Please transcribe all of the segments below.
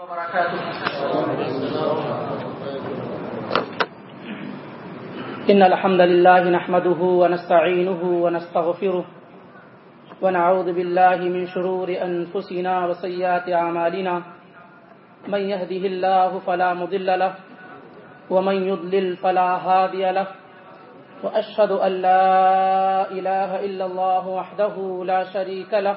إن الحمد لله نحمده ونستعينه ونستغفره ونعوذ بالله من شرور أنفسنا وسيئات أعمالنا. من يهده الله فلا مضل له، ومن يضلل فلا هادي له. وأشهد أن لا إله إلا الله وحده لا شريك له.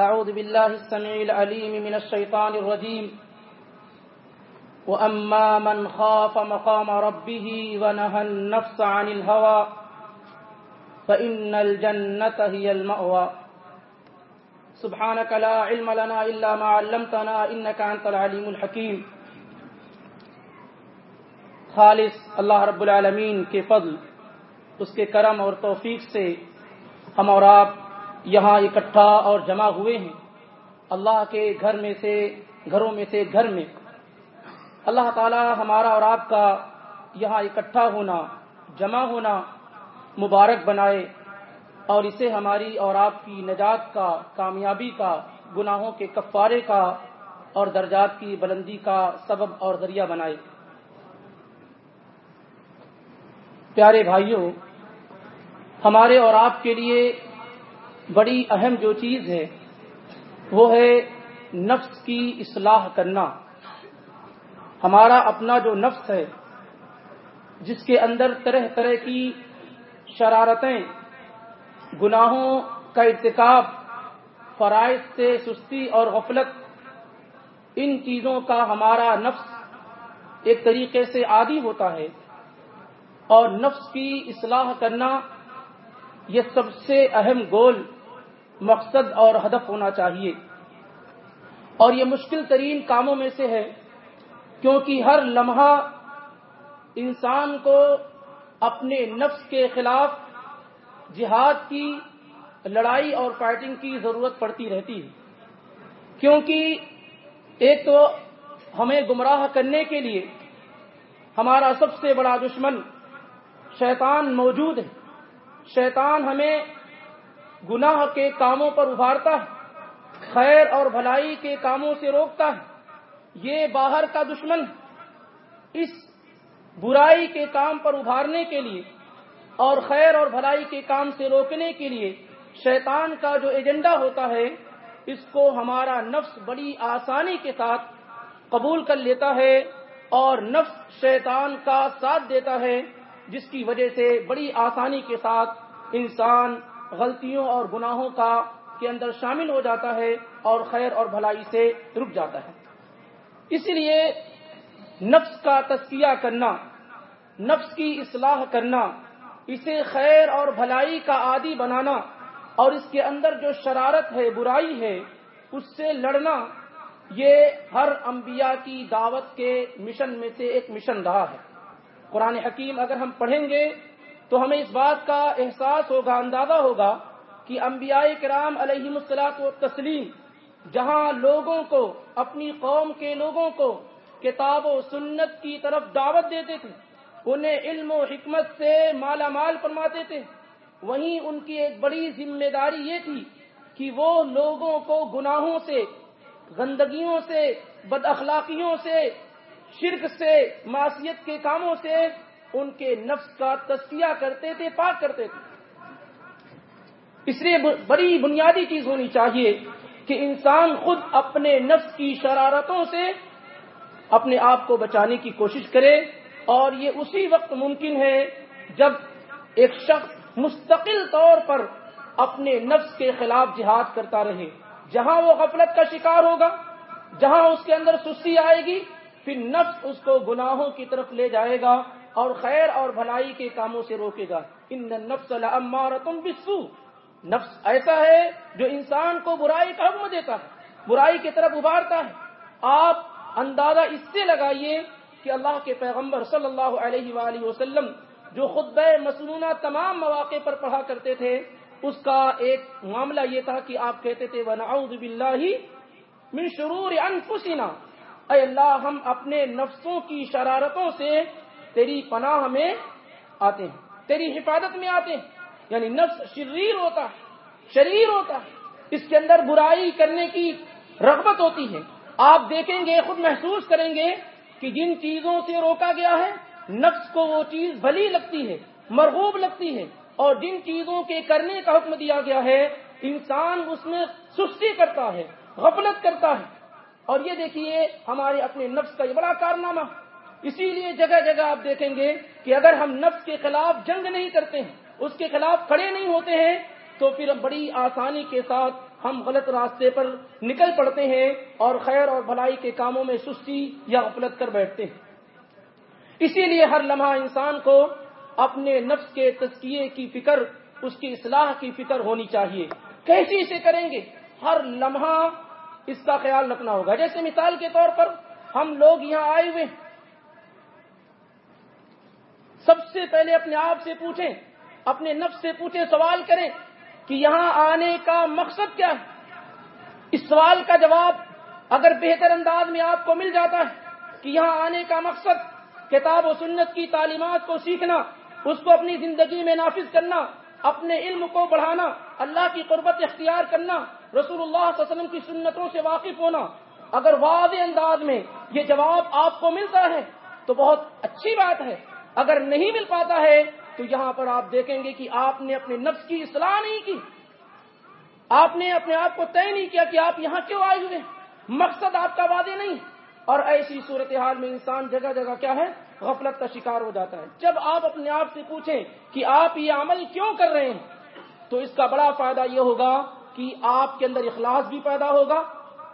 أعوذ بالله السميع العليم من الشيطان الرجيم. وأما من خاف مقام ربه ونهى النفس عن الهوى، فإن الجنة هي المأوى. سبحانك لا علم لنا إلا ما علمتنا إنك أنت العليم الحكيم. خالص اللہ رب العالمین کے فضل، اس کے کرم اور توفیق سے ہم اور آپ یہاں اکٹھا اور جمع ہوئے ہیں۔ اللہ کے گھر میں سے، گھروں میں سے گھر میں۔ اللہ تعالی ہمارا اور آپ کا یہاں اکٹھا ہونا، جمع ہونا مبارک بنائے اور اسے ہماری اور آپ کی نجات کا، کامیابی کا، گناہوں کے کفارے کا اور درجات کی بلندی کا سبب اور ذریعہ بنائے۔ پیارے بھائیوں، ہمارے اور آپ کے لیے بڑی اہم جو چیز ہے، وہ ہے نفس کی اصلاح کرنا۔ ہمارا اپنا جو نفس ہے، جس کے اندر طرح طرح کی شرارتیں، گناہوں کا ارتکاب، فرائض سے سستی اور غفلت، ان چیزوں کا ہمارا نفس ایک طریقے سے عادی ہوتا ہے۔ اور نفس کی اصلاح کرنا یہ سب سے اہم گول مقصد اور ہدف ہونا چاہیے۔ اور یہ مشکل ترین کاموں میں سے ہے، کیونکہ ہر لمحہ انسان کو اپنے نفس کے خلاف جہاد کی لڑائی اور فائٹنگ کی ضرورت پڑتی رہتی ہے۔ کیونکہ ایک تو ہمیں گمراہ کرنے کے لیے ہمارا سب سے بڑا دشمن شیطان موجود ہے۔ شیطان ہمیں گناہ کے کاموں پر ابھارتا ہے، خیر اور بھلائی کے کاموں سے روکتا ہے۔ یہ باہر کا دشمن اس برائی کے کام پر ابھارنے کے لیے اور خیر اور بھلائی کے کام سے روکنے کے لیے شیطان کا جو ایجنڈا ہوتا ہے، اس کو ہمارا نفس بڑی آسانی کے ساتھ قبول کر لیتا ہے اور نفس شیطان کا ساتھ دیتا ہے، جس کی وجہ سے بڑی آسانی کے ساتھ انسان غلطیوں اور گناہوں کا کے اندر شامل ہو جاتا ہے اور خیر اور بھلائی سے رک جاتا ہے۔ اسی لیے نفس کا تسکیہ کرنا، نفس کی اصلاح کرنا، اسے خیر اور بھلائی کا عادی بنانا اور اس کے اندر جو شرارت ہے، برائی ہے، اس سے لڑنا، یہ ہر انبیاء کی دعوت کے مشن میں سے ایک مشن رہا ہے۔ قرآن حکیم اگر ہم پڑھیں گے تو ہمیں اس بات کا احساس ہوگا، اندازہ ہوگا کہ انبیاء کرام علیہ مسلاط و تسلیم جہاں لوگوں کو، اپنی قوم کے لوگوں کو کتاب و سنت کی طرف دعوت دیتے تھے، انہیں علم و حکمت سے مالا مال فرماتے تھے۔ وہیں ان کی ایک بڑی ذمہ داری یہ تھی کہ وہ لوگوں کو گناہوں سے، گندگیوں سے، بد اخلاقیوں سے، شرک سے معاشیت کے کاموں سے ان کے نفس کا تسکیہ کرتے تھے، پاک کرتے تھے۔ اس لیے بڑی بنیادی چیز ہونی چاہیے کہ انسان خود اپنے نفس کی شرارتوں سے اپنے آپ کو بچانے کی کوشش کرے، اور یہ اسی وقت ممکن ہے جب ایک شخص مستقل طور پر اپنے نفس کے خلاف جہاد کرتا رہے۔ جہاں وہ غفلت کا شکار ہوگا، جہاں اس کے اندر سستی آئے گی، پھر نفس اس کو گناہوں کی طرف لے جائے گا۔ اور خیر اور بھلائی کے کاموں سے روکے گا۔ ان نفس امارتم بسو نفس ایسا ہے جو انسان کو برائی کا حکم دیتا ہے، برائی کی طرف ابھارتا ہے۔ آپ اندازہ اس سے لگائیے کہ اللہ کے پیغمبر صلی اللہ علیہ وآلہ وسلم جو خطبہ مسنونہ تمام مواقع پر پڑھا کرتے تھے، اس کا ایک معاملہ یہ تھا کہ آپ کہتے تھے، وَنَعُوذُ بِاللَّهِ مِن شُرُورِ أَنفُسِنَا۔ اے اللہ، ہم اپنے نفسوں کی شرارتوں سے تیری پناہ میں آتے ہیں۔ تیری حفاظت میں آتے ہیں۔ یعنی نفس شریر ہوتا ہے، شریر ہوتا ہے۔ اس کے اندر برائی کرنے کی رغبت ہوتی ہے۔ آپ دیکھیں گے، خود محسوس کریں گے کہ جن چیزوں سے روکا گیا ہے، نفس کو وہ چیز بھلی لگتی ہے، مرغوب لگتی ہے۔ اور جن چیزوں کے کرنے کا حکم دیا گیا ہے، انسان اس میں سستی کرتا ہے، غفلت کرتا ہے۔ اور یہ دیکھیے، ہمارے اپنے نفس کا یہ بڑا کارنامہ۔ اسی لیے جگہ جگہ آپ دیکھیں گے کہ اگر ہم نفس کے خلاف جنگ نہیں کرتے ہیں، اس کے خلاف کھڑے نہیں ہوتے ہیں، تو پھر بڑی آسانی کے ساتھ ہم غلط راستے پر نکل پڑتے ہیں اور خیر اور بھلائی کے کاموں میں سستی یا غفلت کر بیٹھتے ہیں۔ اسی لیے ہر لمحہ انسان کو اپنے نفس کے تزکیے کی فکر، اس کی اصلاح کی فکر ہونی چاہیے۔ کیسی سے کریں گے؟ ہر لمحہ اس کا خیال رکھنا ہوگا۔ جیسے مثال کے طور پر ہم لوگ یہاں آئے ہوئے ہیں۔ سب سے پہلے اپنے آپ سے پوچھیں، اپنے نفس سے پوچھیں، سوال کریں کہ یہاں آنے کا مقصد کیا ہے؟ اس سوال کا جواب اگر بہتر انداز میں آپ کو مل جاتا ہے کہ یہاں آنے کا مقصد کتاب و سنت کی تعلیمات کو سیکھنا، اس کو اپنی زندگی میں نافذ کرنا، اپنے علم کو بڑھانا، اللہ کی قربت اختیار کرنا، رسول اللہ صلی اللہ علیہ وسلم کی سنتوں سے واقف ہونا، اگر واضح انداز میں یہ جواب آپ کو ملتا ہے تو بہت اچھی بات ہے۔ اگر نہیں مل پاتا ہے تو یہاں پر آپ دیکھیں گے کہ آپ نے اپنے نفس کی اصلاح نہیں کی۔ آپ نے اپنے آپ کو طے نہیں کیا کہ آپ یہاں کیوں آئے ہوئے مقصد آپ کا واضح نہیں۔ اور ایسی صورتحال میں انسان جگہ جگہ کیا ہے؟ غفلت کا شکار ہو جاتا ہے۔ جب آپ اپنے آپ سے پوچھیں کہ آپ یہ عمل کیوں کر رہے ہیں، تو اس کا بڑا فائدہ یہ ہوگا کہ آپ کے اندر اخلاص بھی پیدا ہوگا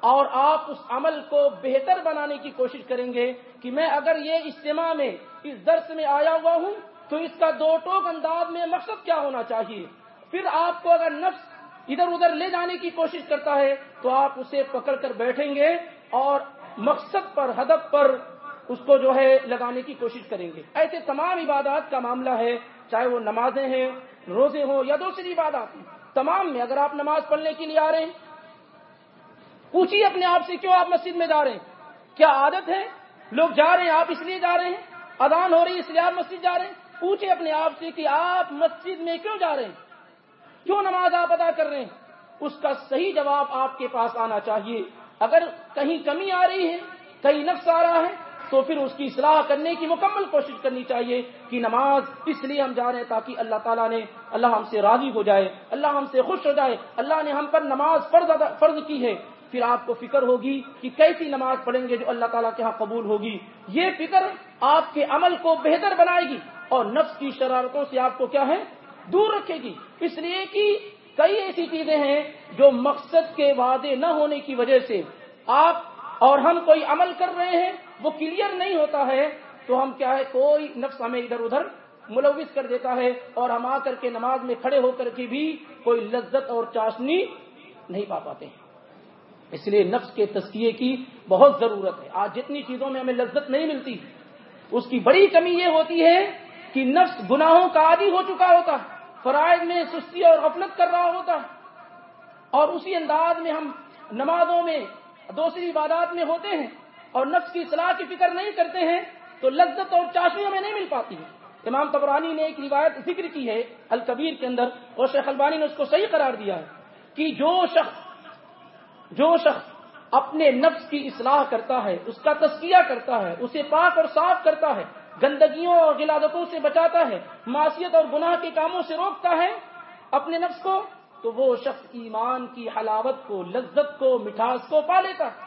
اور آپ اس عمل کو بہتر بنانے کی کوشش کریں گے کہ میں اگر یہ اجتماع میں اس درس میں آیا ہوا ہوں تو اس کا دو ٹوک انداز میں مقصد کیا ہونا چاہیے؟ پھر آپ کو اگر نفس ادھر ادھر لے جانے کی کوشش کرتا ہے تو آپ اسے پکڑ کر بیٹھیں گے اور مقصد پر، ہدف پر اس کو جو ہے لگانے کی کوشش کریں گے۔ ایسے تمام عبادات کا معاملہ ہے، چاہے وہ نمازیں ہیں، روزے ہوں یا دوسری عبادات ہیں۔ تمام میں اگر آپ نماز پڑھنے کے لیے آ رہے ہیں، پوچھیے اپنے آپ سے کیوں آپ مسجد میں جا رہے ہیں؟ کیا عادت ہے؟ لوگ جا رہے ہیں، آپ اس لیے جا رہے ہیں؟ ادان ہو رہی ہے، اس لیے آپ مسجد جا رہے ہیں۔ پوچھے اپنے آپ سے کہ آپ مسجد میں کیوں جا رہے ہیں؟ کیوں نماز آپ ادا کر رہے ہیں؟ اس کا صحیح جواب آپ کے پاس آنا چاہیے۔ اگر کہیں کمی آ رہی ہے، کہیں نفس آ رہا ہے، تو پھر اس کی اصلاح کرنے کی مکمل کوشش کرنی چاہیے کہ نماز اس لیے ہم جا رہے ہیں تاکہ اللہ تعالیٰ نے، اللہ ہم سے راضی ہو جائے، اللہ ہم سے خوش ہو جائے، اللہ نے ہم پر نماز فرض فرض کی ہے۔ پھر آپ کو فکر ہوگی کہ کیسی نماز پڑھیں گے جو اللہ تعالیٰ کے ہاں قبول ہوگی۔ یہ فکر آپ کے عمل کو بہتر بنائے گی اور نفس کی شرارتوں سے آپ کو کیا ہے؟ دور رکھے گی۔ اس لیے کہ کئی ایسی چیزیں ہیں جو مقصد کے وعدے نہ ہونے کی وجہ سے آپ اور ہم کوئی عمل کر رہے ہیں، وہ کلیئر نہیں ہوتا ہے، تو ہم کیا ہے؟ کوئی نفس ہمیں ادھر ادھر ملوث کر دیتا ہے اور ہم آ کر کے نماز میں کھڑے ہو کر کے بھی کوئی لذت اور چاشنی نہیں پا پاتے ہیں۔ اس لیے نفس کے تسکیے کی بہت ضرورت ہے۔ آج جتنی چیزوں میں ہمیں لذت نہیں ملتی اس کی بڑی کمی یہ ہوتی ہے کہ نفس گناہوں کا عادی ہو چکا ہوتا، فرائض میں سستی اور غفلت کر رہا ہوتا۔ اور اسی انداز میں ہم نمازوں میں، دوسری عبادات میں ہوتے ہیں اور نفس کی اصلاح کی فکر نہیں کرتے ہیں، تو لذت اور چاشنیوں میں نہیں مل پاتی ہے۔ امام تبرانی نے ایک روایت ذکر کی ہے الکبیر کے اندر اور شیخ البانی نے اس کو صحیح قرار دیا ہے کہ جو شخص جو شخص اپنے نفس کی اصلاح کرتا ہے، اس کا تسکیہ کرتا ہے، اسے پاک اور صاف کرتا ہے، گندگیوں اور غلادتوں سے بچاتا ہے معاشیت اور گناہ کے کاموں سے روکتا ہے اپنے نفس کو، تو وہ شخص ایمان کی حلاوت کو، لذت کو، مٹھاس کو پا لیتا ہے۔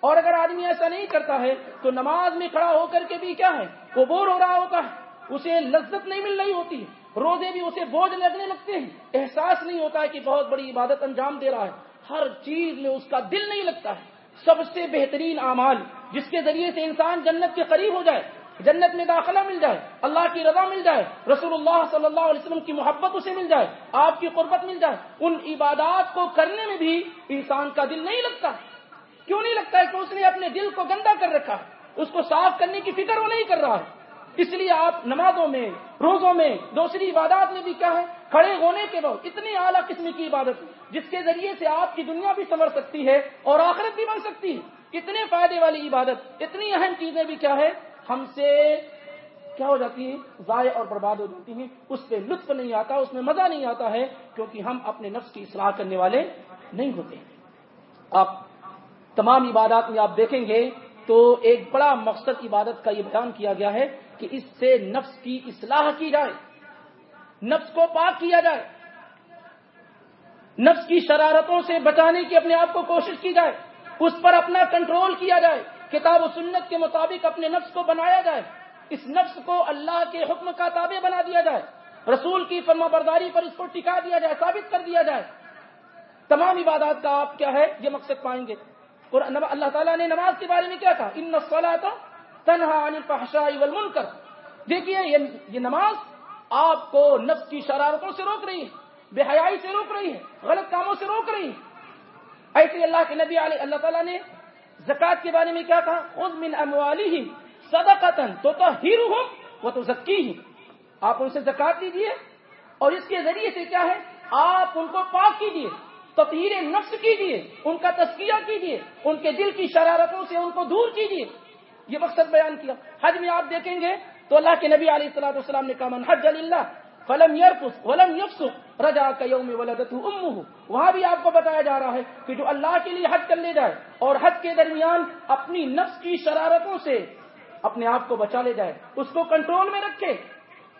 اور اگر آدمی ایسا نہیں کرتا ہے، تو نماز میں کھڑا ہو کر کے بھی کیا ہے؟ وہ بور ہو رہا ہوتا ہے۔ اسے لذت نہیں مل رہی ہوتی، روزے بھی اسے بوجھ لگنے لگتے ہیں۔ احساس نہیں ہوتا ہے کہ بہت بڑی عبادت انجام دے رہا ہے۔ ہر چیز میں اس کا دل نہیں لگتا ہے۔ سب سے بہترین اعمال جس کے ذریعے سے انسان جنت کے قریب ہو جائے، جنت میں داخلہ مل جائے، اللہ کی رضا مل جائے، رسول اللہ صلی اللہ علیہ وسلم کی محبت اسے مل جائے، آپ کی قربت مل جائے، ان عبادات کو کرنے میں بھی انسان کا دل نہیں لگتا۔ کیوں نہیں لگتا ہے کہ اس نے اپنے دل کو گندا کر رکھا ہے؟ اس کو صاف کرنے کی فکر وہ نہیں کر رہا ہے۔ اس لیے آپ نمازوں میں، روزوں میں، دوسری عبادات میں بھی کیا ہے؟ کھڑے ہونے کے بعد اتنی اعلیٰ قسم کی عبادت جس کے ذریعے سے آپ کی دنیا بھی سنور سکتی ہے اور آخرت بھی بن سکتی ہے۔ اتنے فائدے والی عبادت، اتنی اہم چیزیں بھی کیا ہے؟ ہم سے کیا ہو جاتی ہیں؟ ضائع اور برباد ہو جاتی ہیں۔ اس پہ لطف نہیں آتا، اس میں مزہ نہیں آتا ہے، کیونکہ ہم اپنے نفس کی اصلاح کرنے والے نہیں ہوتے۔ آپ تمام عبادات میں آپ دیکھیں گے تو ایک بڑا مقصد عبادت کا یہ بیان کیا گیا ہے کہ اس سے نفس کی اصلاح کی جائے۔ نفس کو پاک کیا جائے، نفس کی شرارتوں سے بچانے کی اپنے آپ کو کوشش کی جائے، اس پر اپنا کنٹرول کیا جائے، کتاب و سنت کے مطابق اپنے نفس کو بنایا جائے، اس نفس کو اللہ کے حکم کا تابع بنا دیا جائے، رسول کی فرما برداری پر اس کو ٹکا دیا جائے، ثابت کر دیا جائے۔ تمام عبادات کا آپ کیا ہے؟ یہ مقصد پائیں گے۔ اور اللہ تعالیٰ نے نماز کے بارے میں کیا کہا؟ ان تنہا عن الفحشاء والمنکر دیکھیے یہ نماز آپ کو نفس کی شرارتوں سے روک رہی ہے بے حیائی سے روک رہی ہے غلط کاموں سے روک رہی ہے ایسے اللہ کے نبی علیہ، اللہ تعالیٰ نے زکات کے بارے میں کیا کہا؟ خود من اموالہم صدقتن تو تطہیرہم و تزکیہم آپ ان سے زکات لیجیے اور اس کے ذریعے سے کیا ہے؟ آپ ان کو پاک کیجیے، تطہیر نفس کیجیے، ان کا تزکیہ کیجیے، ان کے دل کی شرارتوں سے ان کو دور کیجیے۔ یہ مقصد بیان کیا۔ حج میں آپ دیکھیں گے تو اللہ کے نبی علیہ السلام والسلام نے کہا، من حج اللہ فلم یرفس ولم یفس رجا کا یوم ولدت امه. وہاں بھی آپ کو بتایا جا رہا ہے کہ جو اللہ کے لیے حج کر لے جائے اور حج کے درمیان اپنی نفس کی شرارتوں سے اپنے آپ کو بچا لے جائے، اس کو کنٹرول میں رکھے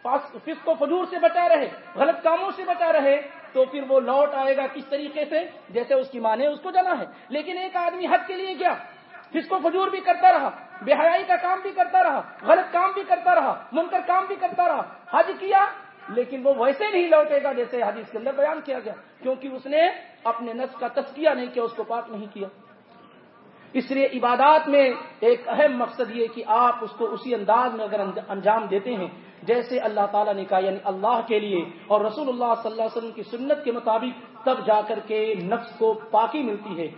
فس کو فجور سے بچا رہے، غلط کاموں سے بچا رہے، تو پھر وہ لوٹ آئے گا کس طریقے سے؟ جیسے اس کی ماں نے اس کو جانا ہے۔ لیکن ایک آدمی حج کے لیے گیا فس کو فجور بھی کرتا رہا، بے حیائی کا کام بھی کرتا رہا، غلط کام بھی کرتا رہا، منکر کام بھی کرتا رہا، حج کیا، لیکن وہ ویسے نہیں لوٹے گا جیسے حدیث کے اندر بیان کیا گیا، کیونکہ اس نے اپنے نفس کا تسکیہ نہیں کیا، اس کو پاک نہیں کیا۔ اس لیے عبادات میں ایک اہم مقصد یہ کہ آپ اس کو اسی انداز میں اگر انجام دیتے ہیں، جیسے اللہ تعالیٰ نے کہا یعنی اللہ کے لیے، اور رسول اللہ صلی اللہ علیہ وسلم کی سنت کے مطابق تب جا کر کے نفس کو پاکی ملتی ہے۔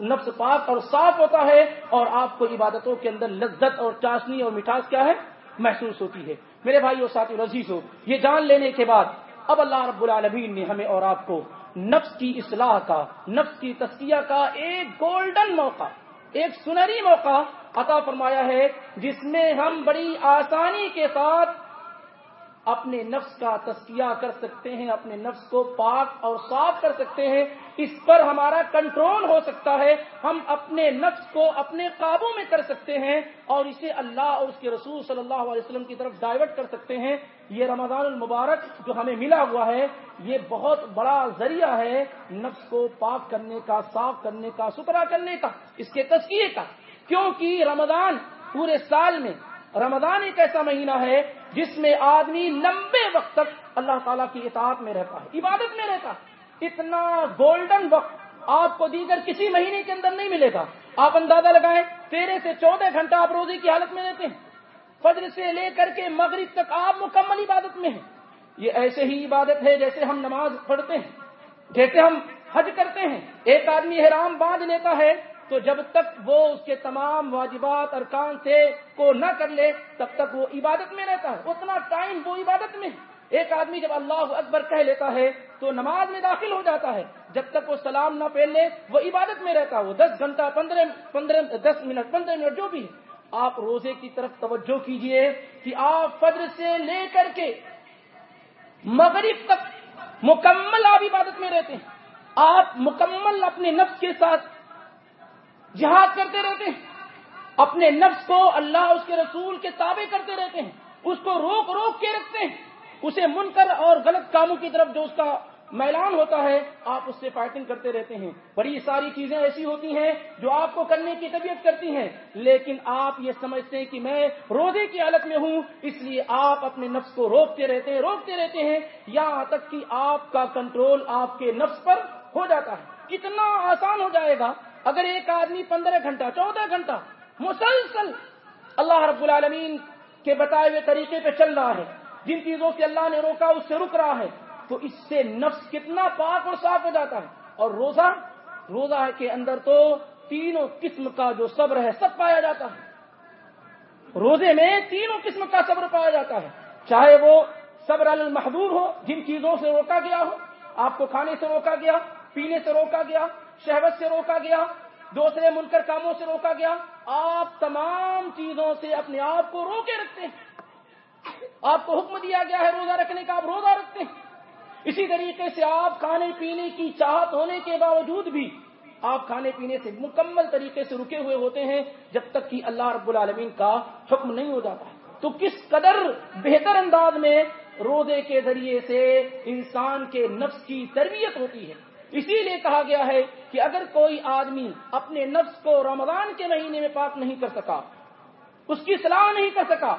نفس پاک اور صاف ہوتا ہے اور آپ کو عبادتوں کے اندر لذت اور چاشنی اور مٹھاس کیا ہے؟ محسوس ہوتی ہے۔ میرے بھائی اور ساتھی رزیز ہو یہ جان لینے کے بعد اب اللہ رب العالمین نے ہمیں اور آپ کو نفس کی اصلاح کا، نفس کی تسکیہ کا ایک گولڈن موقع، ایک سنہری موقع عطا فرمایا ہے، جس میں ہم بڑی آسانی کے ساتھ اپنے نفس کا تسکیہ کر سکتے ہیں، اپنے نفس کو پاک اور صاف کر سکتے ہیں۔ اس پر ہمارا کنٹرول ہو سکتا ہے۔ ہم اپنے نفس کو اپنے قابو میں کر سکتے ہیں اور اسے اللہ اور اس کے رسول صلی اللہ علیہ وسلم کی طرف ڈائیورٹ کر سکتے ہیں۔ یہ رمضان المبارک جو ہمیں ملا ہوا ہے، یہ بہت بڑا ذریعہ ہے نفس کو پاک کرنے کا، صاف کرنے کا ستھرا کرنے کا، اس کے تسکیے کا۔ کیونکہ رمضان پورے سال میں رمضان ایک ایسا مہینہ ہے جس میں آدمی لمبے وقت تک اللہ تعالیٰ کی اطاعت میں رہتا ہے، عبادت میں رہتا ہے۔ اتنا گولڈن وقت آپ کو دیگر کسی مہینے کے اندر نہیں ملے گا۔ آپ اندازہ لگائیں تیرہ سے چودہ گھنٹہ آپ روزے کی حالت میں رہتے ہیں۔ فجر سے لے کر کے مغرب تک آپ مکمل عبادت میں ہیں۔ یہ ایسے ہی عبادت ہے جیسے ہم نماز پڑھتے ہیں۔ جیسے ہم حج کرتے ہیں، ایک آدمی حرام باندھ لیتا ہے تو جب تک وہ اس کے تمام واجبات ارکان سے کو نہ کر لے، تب تک وہ عبادت میں رہتا ہے۔ اتنا ٹائم وہ عبادت میں۔ ایک آدمی جب اللہ اکبر کہہ لیتا ہے تو نماز میں داخل ہو جاتا ہے۔ جب تک وہ سلام نہ پھیل لے، وہ عبادت میں رہتا ہے۔ وہ دس گھنٹہ، پندرہ پندرہ، دس منٹ، پندرہ منٹ جو بھی۔ آپ روزے کی طرف توجہ کیجیے کہ آپ فجر سے لے کر کے مغرب تک مکمل آپ عبادت میں رہتے ہیں۔ آپ مکمل اپنے نفس کے ساتھ جہاد کرتے رہتے ہیں۔ اپنے نفس کو اللہ اس کے رسول کے تابع کرتے رہتے ہیں۔ اس کو روک روک کے رکھتے ہیں۔ اسے من کر اور غلط کاموں کی طرف جو اس کا میلان ہوتا ہے، آپ اس سے فائٹنگ کرتے رہتے ہیں۔ بڑی ساری چیزیں ایسی ہوتی ہیں جو آپ کو کرنے کی طبیعت کرتی ہیں۔ لیکن آپ یہ سمجھتے ہیں کہ میں روزے کی حالت میں ہوں، اس لیے آپ اپنے نفس کو روکتے رہتے ہیں، روکتے رہتے ہیں۔ یہاں تک کہ آپ کا کنٹرول آپ کے نفس پر ہو جاتا ہے۔ کتنا آسان ہو جائے گا اگر ایک آدمی پندرہ گھنٹہ، چودہ گھنٹہ مسلسل اللہ رب العالمین کے بتائے ہوئے طریقے پہ چل رہا ہے، جن چیزوں سے اللہ نے روکا، اس سے رک رہا ہے، تو اس سے نفس کتنا پاک اور صاف ہو جاتا ہے۔ اور روزہ روزہ کے اندر تو تینوں قسم کا جو صبر ہے، سب پایا جاتا ہے۔ روزے میں تینوں قسم کا صبر پایا جاتا ہے۔ چاہے وہ صبر المحدور ہو، جن چیزوں سے روکا گیا ہو، آپ کو کھانے سے روکا گیا، پینے سے روکا گیا شہوت سے روکا گیا، دوسرے منکر کاموں سے روکا گیا۔ آپ تمام چیزوں سے اپنے آپ کو روکے رکھتے ہیں۔ آپ کو حکم دیا گیا ہے روزہ رکھنے کا، آپ روزہ رکھتے ہیں۔ اسی طریقے سے آپ کھانے پینے کی چاہت ہونے کے باوجود بھی آپ کھانے پینے سے مکمل طریقے سے رکے ہوئے ہوتے ہیں، جب تک کہ اللہ رب العالمین کا حکم نہیں ہو جاتا۔ تو کس قدر بہتر انداز میں روزے کے ذریعے سے انسان کے نفس کی تربیت ہوتی ہے؟ اسی لیے کہا گیا ہے کہ اگر کوئی آدمی اپنے نفس کو رمضان کے مہینے میں پاک نہیں کر سکا، اس کی صلاح نہیں کر سکا،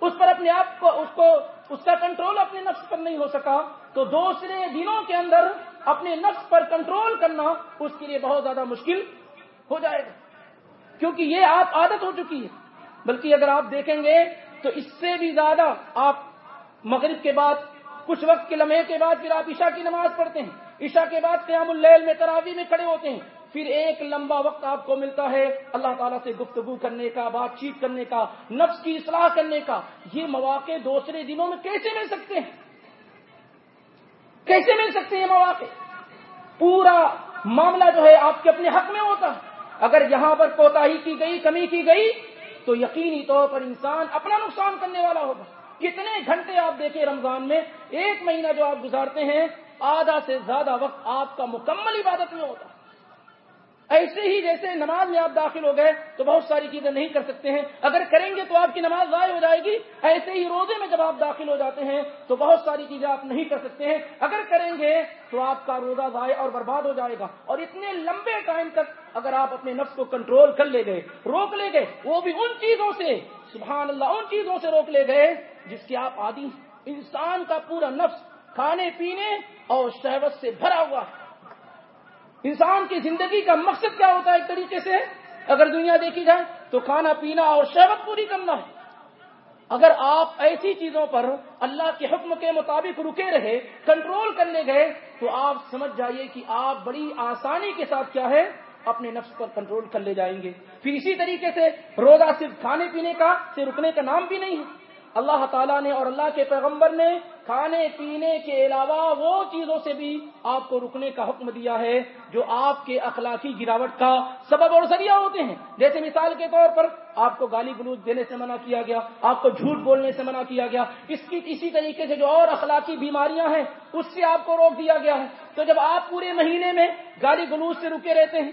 اس پر اپنے آپ کو، اس کو، اس کا کنٹرول اپنے نفس پر نہیں ہو سکا، تو دوسرے دنوں کے اندر اپنے نفس پر کنٹرول کرنا اس کے لیے بہت زیادہ مشکل ہو جائے گا۔ کیونکہ یہ آپ عادت ہو چکی ہے۔ بلکہ اگر آپ دیکھیں گے تو اس سے بھی زیادہ آپ مغرب کے بعد، کچھ وقت کے لمحے کے بعد پھر آپ عشاء کی نماز پڑھتے ہیں۔ عشاء کے بعد قیام اللیل میں تراوی میں کھڑے ہوتے ہیں۔ پھر ایک لمبا وقت آپ کو ملتا ہے اللہ تعالیٰ سے گفتگو کرنے کا، بات چیت کرنے کا، نفس کی اصلاح کرنے کا۔ یہ مواقع دوسرے دنوں میں کیسے مل سکتے ہیں؟ کیسے مل سکتے ہیں مواقع؟ پورا معاملہ جو ہے آپ کے اپنے حق میں ہوتا ہے۔ اگر یہاں پر کوتا کی گئی، کمی کی گئی، تو یقینی طور پر انسان اپنا نقصان کرنے والا ہوگا۔ کتنے گھنٹے آپ دیکھیں رمضان میں، ایک مہینہ جو آپ گزارتے ہیں آدھا سے زیادہ وقت آپ کا مکمل عبادت میں ہوتا ہے۔ ایسے ہی جیسے نماز میں آپ داخل ہو گئے تو بہت ساری چیزیں نہیں کر سکتے ہیں۔ اگر کریں گے تو آپ کی نماز ضائع ہو جائے گی۔ ایسے ہی روزے میں جب آپ داخل ہو جاتے ہیں تو بہت ساری چیزیں آپ نہیں کر سکتے ہیں۔ اگر کریں گے تو آپ کا روزہ ضائع اور برباد ہو جائے گا۔ اور اتنے لمبے ٹائم تک اگر آپ اپنے نفس کو کنٹرول کر لے گئے، روک لے گئے، وہ بھی ان چیزوں سے، سبحان اللہ، ان چیزوں سے روک لے گئے جس کے آپ عادی انسان کا پورا نفس کھانے پینے اور شہوت سے بھرا ہوا ہے۔ انسان کی زندگی کا مقصد کیا ہوتا ہے ایک طریقے سے؟ اگر دنیا دیکھی جائے تو کھانا پینا اور شہوت پوری کرنا ہے۔ اگر آپ ایسی چیزوں پر اللہ کے حکم کے مطابق رکے رہے، کنٹرول کرنے گئے، تو آپ سمجھ جائیے کہ آپ بڑی آسانی کے ساتھ کیا ہے؟ اپنے نفس پر کنٹرول کر لے جائیں گے۔ پھر اسی طریقے سے روزہ صرف کھانے پینے کا سے رکنے کا نام بھی نہیں ہے۔ اللہ تعالیٰ نے اور اللہ کے پیغمبر نے کھانے پینے کے علاوہ وہ چیزوں سے بھی آپ کو رکنے کا حکم دیا ہے جو آپ کے اخلاقی گراوٹ کا سبب اور ذریعہ ہوتے ہیں۔ جیسے مثال کے طور پر آپ کو گالی گلوچ دینے سے منع کیا گیا، آپ کو جھوٹ بولنے سے منع کیا گیا، اس کی اسی طریقے سے جو اور اخلاقی بیماریاں ہیں، اس سے آپ کو روک دیا گیا ہے۔ تو جب آپ پورے مہینے میں گالی گلوچ سے رکے رہتے ہیں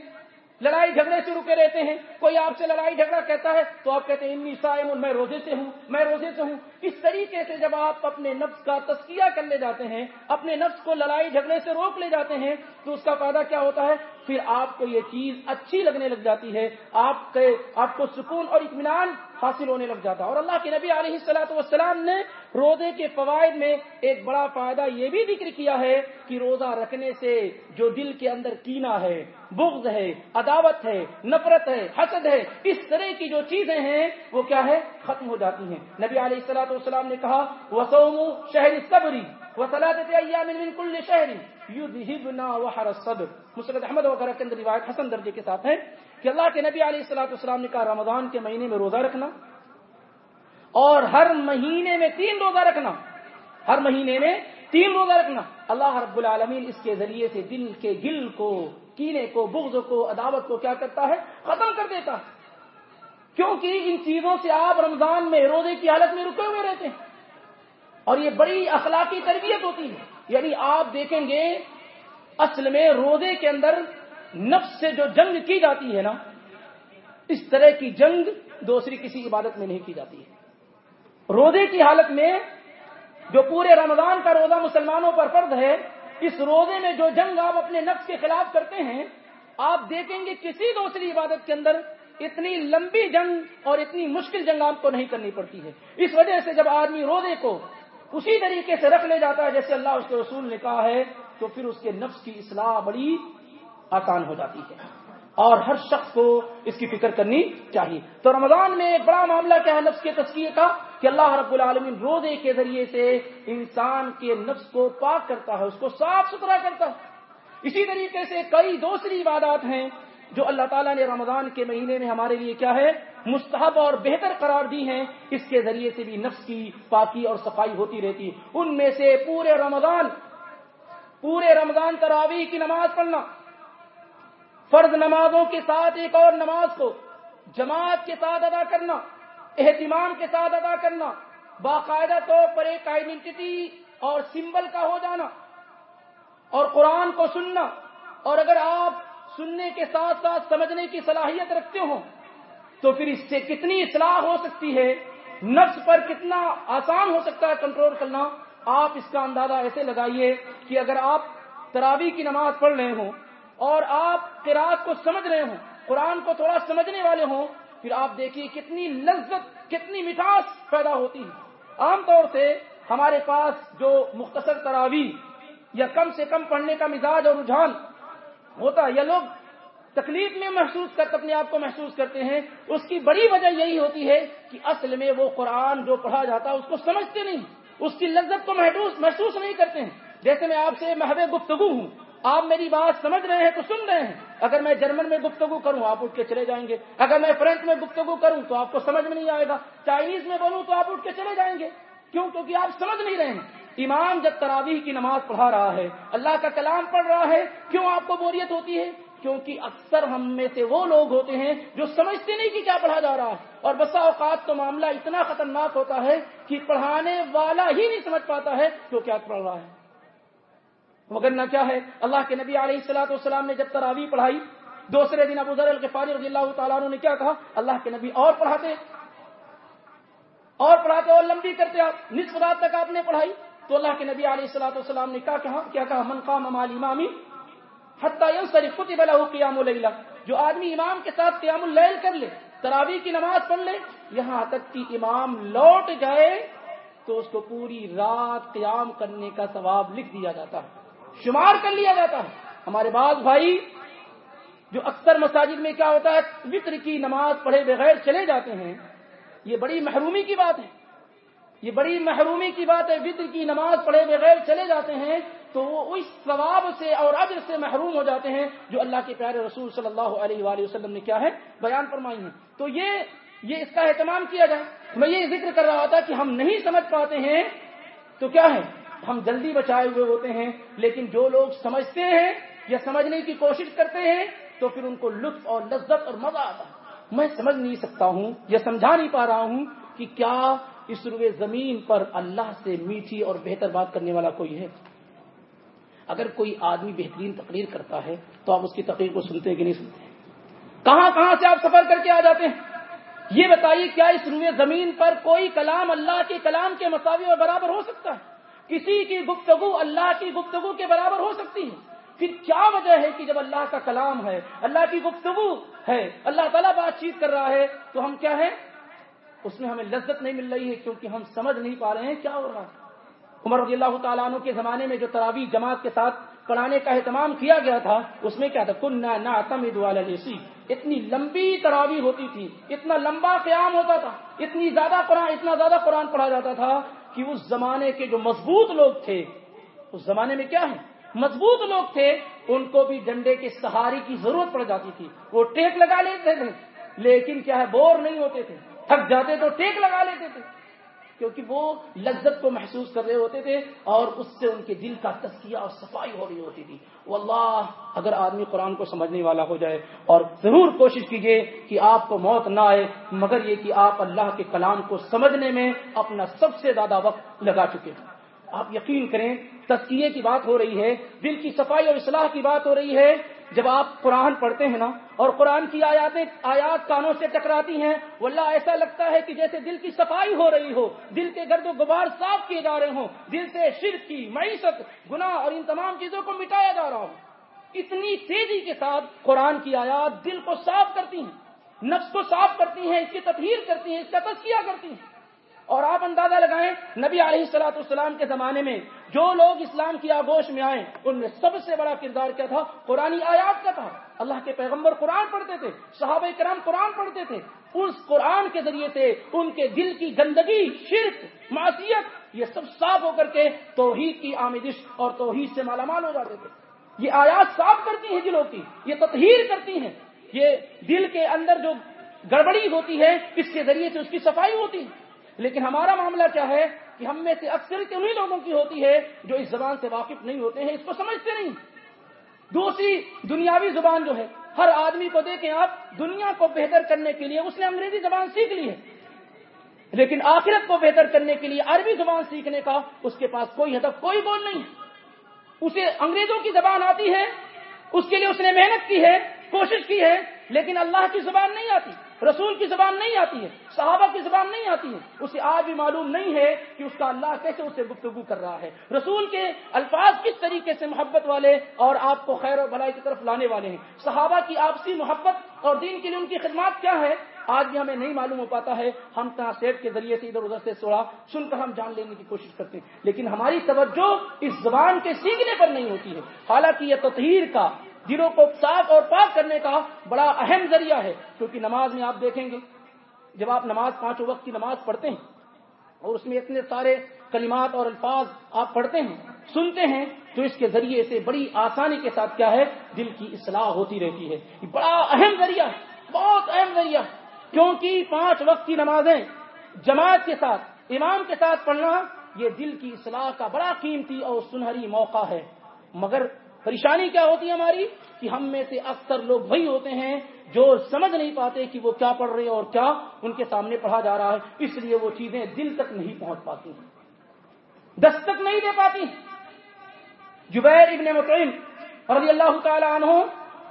لڑائی جھگڑے سے رکے رہتے ہیں۔ کوئی آپ سے لڑائی جھگڑا کہتا ہے تو آپ کہتے ہیں سائم میں روزے سے ہوں، میں روزے سے ہوں۔ اس طریقے سے جب آپ اپنے نفس کا تسکیہ کر لے جاتے ہیں، اپنے نفس کو لڑائی جھگڑے سے روک لے جاتے ہیں، تو اس کا فائدہ کیا ہوتا ہے؟ پھر آپ کو یہ چیز اچھی لگنے لگ جاتی ہے۔ آپ کے، آپ کو سکون اور اطمینان حاصل ہونے لگ جاتا ہے۔ اور اللہ کے نبی علیہ السلاۃ والسلام نے روزے کے فوائد میں ایک بڑا فائدہ یہ بھی ذکر کیا ہے کہ روزہ رکھنے سے جو دل کے اندر کینا ہے، بغض ہے، عداوت ہے، نفرت ہے، حسد ہے، اس طرح کی جو چیزیں ہیں، وہ کیا ہے؟ ختم ہو جاتی ہیں۔ نبی علیہ السلاۃ والسلام نے کہا وسوم شہری صبری وہ کل مسرت احمد وغیرہ کے اندر روایت حسن درجے کے ساتھ ہے۔ کہ اللہ کے نبی علیہ السلاۃ والسلام نے کہا، رمضان کے مہینے میں روزہ رکھنا اور ہر مہینے میں تین روزہ رکھنا۔ ہر مہینے میں تین روزہ رکھنا۔ اللہ رب العالمین اس کے ذریعے سے دل کے گل کو، کینے کو، بغض کو، عداوت کو کیا کرتا ہے؟ ختم کر دیتا ہے۔ کیونکہ ان چیزوں سے آپ رمضان میں روزے کی حالت میں رکے ہوئے رہتے ہیں۔ اور یہ بڑی اخلاقی تربیت ہوتی ہے۔ یعنی آپ دیکھیں گے، اصل میں روزے کے اندر نفس سے جو جنگ کی جاتی ہے نا، اس طرح کی جنگ دوسری کسی عبادت میں نہیں کی جاتی ہے۔ روزے کی حالت میں جو پورے رمضان کا روزہ مسلمانوں پر فرض ہے، اس روزے میں جو جنگ آپ اپنے نفس کے خلاف کرتے ہیں، آپ دیکھیں گے کسی دوسری عبادت کے اندر اتنی لمبی جنگ اور اتنی مشکل جنگ آپ کو نہیں کرنی پڑتی ہے۔ اس وجہ سے جب آدمی روزے کو اسی طریقے سے رکھ لے جاتا ہے، جیسے اللہ اس کے رسول نے کہا ہے، تو پھر اس کے نفس کی اصلاح بڑی آسان ہو جاتی ہے۔ اور ہر شخص کو اس کی فکر کرنی چاہیے۔ تو رمضان میں ایک بڑا معاملہ کیا ہے نفس کے تسکیے کا؟ کہ اللہ رب العالمین روزے کے ذریعے سے انسان کے نفس کو پاک کرتا ہے، اس کو صاف ستھرا کرتا ہے۔ اسی طریقے سے کئی دوسری عبادات ہیں جو اللہ تعالیٰ نے رمضان کے مہینے میں ہمارے لیے کیا ہے، مستحب اور بہتر قرار دی ہیں۔ اس کے ذریعے سے بھی نفس کی پاکی اور صفائی ہوتی رہتی۔ ان میں سے پورے رمضان پورے رمضان تراویح کی نماز پڑھنا۔ فرض نمازوں کے ساتھ ایک اور نماز کو جماعت کے ساتھ ادا کرنا، اہتمام کے ساتھ ادا کرنا، باقاعدہ طور پر ایک آئیڈینٹی اور سمبل کا ہو جانا اور قرآن کو سننا اور اگر آپ سننے کے ساتھ ساتھ سمجھنے کی صلاحیت رکھتے ہوں تو پھر اس سے کتنی اصلاح ہو سکتی ہے، نفس پر کتنا آسان ہو سکتا ہے کنٹرول کرنا، آپ اس کا اندازہ ایسے لگائیے کہ اگر آپ تراوی کی نماز پڑھ رہے ہوں اور آپ قرآن کو سمجھ رہے ہوں، قرآن کو تھوڑا سمجھنے والے ہوں، پھر آپ دیکھیے کتنی لذت، کتنی مٹھاس پیدا ہوتی ہے۔ عام طور سے ہمارے پاس جو مختصر تراوی یا کم سے کم پڑھنے کا مزاج اور رجحان ہوتا ہے، یا لوگ تکلیف میں محسوس کرتے اپنے آپ کو محسوس کرتے ہیں، اس کی بڑی وجہ یہی ہوتی ہے کہ اصل میں وہ قرآن جو پڑھا جاتا ہے، اس کو سمجھتے نہیں، اس کی لذت کو محسوس نہیں کرتے ہیں۔ جیسے میں آپ سے محب گفتگو ہوں آپ میری بات سمجھ رہے ہیں تو سن رہے ہیں۔ اگر میں جرمن میں گفتگو کروں، آپ اٹھ کے چلے جائیں گے۔ اگر میں فرینچ میں گفتگو کروں، تو آپ کو سمجھ میں نہیں آئے گا۔ چائنیز میں بولوں، تو آپ اٹھ کے چلے جائیں گے۔ کیوں؟ کیونکہ آپ سمجھ نہیں رہے ہیں۔ امام جب تراویح کی نماز پڑھا رہا ہے، اللہ کا کلام پڑھ رہا ہے، کیوں آپ کو بوریت ہوتی ہے؟ کیونکہ اکثر ہم میں سے وہ لوگ ہوتے ہیں جو سمجھتے نہیں کہ کیا پڑھا جا رہا ہے۔ اور بسا اوقات تو معاملہ اتنا خطرناک ہوتا ہے کہ پڑھانے والا ہی نہیں سمجھ پاتا ہے تو کیا پڑھ رہا ہے۔ مگر نہ کیا ہے؟ اللہ کے نبی علیہ السلاۃ والسلام نے جب تراوی پڑھائی، دوسرے دن ابو ذر القفاری رضی اللہ تعالیٰ نے کیا کہا؟ اللہ کے نبی اور پڑھاتے۔ اور پڑھاتے اور لمبی کرتے آپ، نصف رات تک آپ نے پڑھائی۔ تو اللہ کے نبی علیہ السلاۃ والسلام نے کیا کہا؟ کیا کہا؟ من قام مال امامی فتح بلا قیام اللیلہ جو آدمی امام کے ساتھ قیام اللیل کر لے تراوی کی نماز پڑھ لے، یہاں تک کہ امام لوٹ جائے تو اس کو پوری رات قیام کرنے کا ثواب لکھ دیا جاتا ہے۔ شمار کر لیا جاتا ہے۔ ہمارے بعض بھائی جو اکثر مساجد میں کیا ہوتا ہے، وطر کی نماز پڑھے بغیر چلے جاتے ہیں، یہ بڑی محرومی کی بات ہے۔ یہ بڑی محرومی کی بات ہے، وطر کی نماز پڑھے بغیر چلے جاتے ہیں تو وہ اس ثواب سے اور اجر سے محروم ہو جاتے ہیں جو اللہ کے پیارے رسول صلی اللہ علیہ وآلہ وسلم نے کیا ہے، بیان فرمائی ہے تو یہ یہ اس کا اہتمام کیا جائے۔ میں یہ ذکر کر رہا تھا کہ ہم نہیں سمجھ پاتے ہیں تو کیا ہے؟ ہم جلدی بچائے ہوئے ہوتے ہیں، لیکن جو لوگ سمجھتے ہیں یا سمجھنے کی کوشش کرتے ہیں، تو پھر ان کو لطف اور لذت اور مزہ آتا ہے۔ میں سمجھ نہیں سکتا ہوں یا سمجھا نہیں پا رہا ہوں کہ کیا اس روئے زمین پر اللہ سے میٹھی اور بہتر بات کرنے والا کوئی ہے۔ اگر کوئی آدمی بہترین تقریر کرتا ہے، تو آپ اس کی تقریر کو سنتے ہیں کہ نہیں سنتے۔ کہاں کہاں سے آپ سفر کر کے آ جاتے ہیں؟ یہ بتائیے، کیا اس روئے زمین پر کوئی کلام اللہ کے کلام کے مساوی اور برابر ہو سکتا ہے؟ کسی کی گفتگو اللہ کی گفتگو کے برابر ہو سکتی ہے۔ پھر کیا وجہ ہے کہ جب اللہ کا کلام ہے، اللہ کی گفتگو ہے، اللہ تعالیٰ بات چیت کر رہا ہے، تو ہم کیا ہے اس میں ہمیں لذت نہیں مل رہی ہے کیونکہ ہم سمجھ نہیں پا رہے ہیں کیا ہو رہا ہے۔ عمر رضی اللہ تعالیٰ عنہ کے زمانے میں جو تراوی جماعت کے ساتھ پڑھانے کا اہتمام کیا گیا تھا، اس میں کیا تھا؟ کن نہ جیسی اتنی لمبی تراوی ہوتی تھی، اتنا لمبا قیام ہوتا تھا، اتنی زیادہ قرآن، اتنا زیادہ قرآن پڑھا جاتا تھا کہ اس زمانے کے جو مضبوط لوگ تھے، اس زمانے میں کیا ہے؟ مضبوط لوگ تھے، ان کو بھی ڈنڈے کے سہارے کی ضرورت پڑ جاتی تھی۔ وہ ٹیک لگا لیتے تھے، لیکن کیا ہے؟ بور نہیں ہوتے تھے۔ تھک جاتے تو ٹیک لگا لیتے تھے۔ کیونکہ وہ لذت کو محسوس کر رہے ہوتے تھے اور اس سے ان کے دل کا تسکیہ اور صفائی ہو رہی ہوتی تھی۔ واللہ، اگر آدمی قرآن کو سمجھنے والا ہو جائے اور ضرور کوشش کیجیے کہ آپ کو موت نہ آئے، مگر یہ کہ آپ اللہ کے کلام کو سمجھنے میں اپنا سب سے زیادہ وقت لگا چکے ہیں۔ آپ یقین کریں تسکیے کی بات ہو رہی ہے، دل کی صفائی اور اصلاح کی بات ہو رہی ہے جب آپ قرآن پڑھتے ہیں نا، اور قرآن کی آیاتیں، آیات کانوں سے ٹکراتی ہیں، واللہ ایسا لگتا ہے کہ جیسے دل کی صفائی ہو رہی ہو، دل کے گرد و غبار صاف کیے جا رہے ہوں، دل سے شرک کی، معیشت، گناہ اور ان تمام چیزوں کو مٹایا جا رہا ہو۔ اتنی تیزی کے ساتھ قرآن کی آیات دل کو صاف کرتی ہیں، نفس کو صاف کرتی ہیں، اس کی تطہیر کرتی ہیں، اس کا تذکیہ کرتی ہیں۔ اور آپ اندازہ لگائیں، نبی علیہ السلاۃ السلام کے زمانے میں جو لوگ اسلام کی آگوش میں آئے، ان میں سب سے بڑا کردار کیا تھا؟ قرآن آیات کا تھا۔ اللہ کے پیغمبر قرآن پڑھتے تھے، صحابہ کرام قرآن پڑھتے تھے۔ اس قرآن کے ذریعے سے ان کے دل کی گندگی، شرک، معصیت، یہ سب صاف ہو کر کے توحید کی آمدش اور توحید سے مالا مال ہو جاتے تھے۔ یہ آیات صاف کرتی ہیں دلوں کی، یہ تطہیر کرتی ہیں۔ یہ دل کے اندر جو گڑبڑی ہوتی ہے، اس کے ذریعے سے اس کی صفائی ہوتی ہے۔ لیکن ہمارا معاملہ کیا ہے؟ کہ ہم میں سے اکثر انہیں لوگوں کی ہوتی ہے جو اس زبان سے واقف نہیں ہوتے ہیں، اس کو سمجھتے نہیں۔ دوسری، دنیاوی زبان جو ہے، ہر آدمی کو دیکھیں آپ، دنیا کو بہتر کرنے کے لیے اس نے انگریزی زبان سیکھ لی ہے۔ لیکن آخرت کو بہتر کرنے کے لیے عربی زبان سیکھنے کا اس کے پاس کوئی ہدف، کوئی گول نہیں ہے۔ اسے انگریزوں کی زبان آتی ہے، اس کے لیے اس نے محنت کی ہے، کوشش کی ہے، لیکن اللہ کی زبان نہیں آتی۔ رسول کی زبان نہیں آتی ہے، صحابہ کی زبان نہیں آتی ہے۔ اسے آج بھی معلوم نہیں ہے کہ اس کا اللہ کیسے اسے گفتگو کر رہا ہے۔ رسول کے الفاظ کس طریقے سے محبت والے اور آپ کو خیر و بھلائی کی طرف لانے والے ہیں؟ صحابہ کی آپسی محبت اور دین کے لیے ان کی خدمات کیا ہے آج بھی ہمیں نہیں معلوم ہو پاتا ہے، ہم ٹرانسلیٹ کے ذریعے سے ادھر ادھر سے سوڑا، سن کر ہم جان لینے کی کوشش کرتے ہیں۔ لیکن ہماری توجہ اس زبان کے سیکھنے پر نہیں ہوتی ہے۔ حالانکہ یہ تطہیر کا دلوں کو صاف اور پاک کرنے کا بڑا اہم ذریعہ ہے، کیونکہ نماز میں آپ دیکھیں گے، جب آپ نماز پانچوں وقت کی نماز پڑھتے ہیں، اور اس میں اتنے سارے کلمات اور الفاظ آپ پڑھتے ہیں، سنتے ہیں، تو اس کے ذریعے سے بڑی آسانی کے ساتھ کیا ہے، دل کی اصلاح ہوتی رہتی ہے۔ بڑا اہم ذریعہ بہت اہم ذریعہ کیونکہ پانچ وقت کی نمازیں جماعت کے ساتھ، امام کے ساتھ پڑھنا، یہ دل کی اصلاح کا بڑا قیمتی اور سنہری موقع ہے۔ مگر پریشانی کیا ہوتی ہے ہماری؟ کہ ہم میں سے اکثر لوگ وہی ہوتے ہیں جو سمجھ نہیں پاتے کہ وہ کیا پڑھ رہے ہیں اور کیا ان کے سامنے پڑھا جا رہا ہے، اس لیے وہ چیزیں دل تک نہیں پہنچ پاتی دستک نہیں دے پاتی جبیر ابن مطعم رضی اللہ تعالی عنہ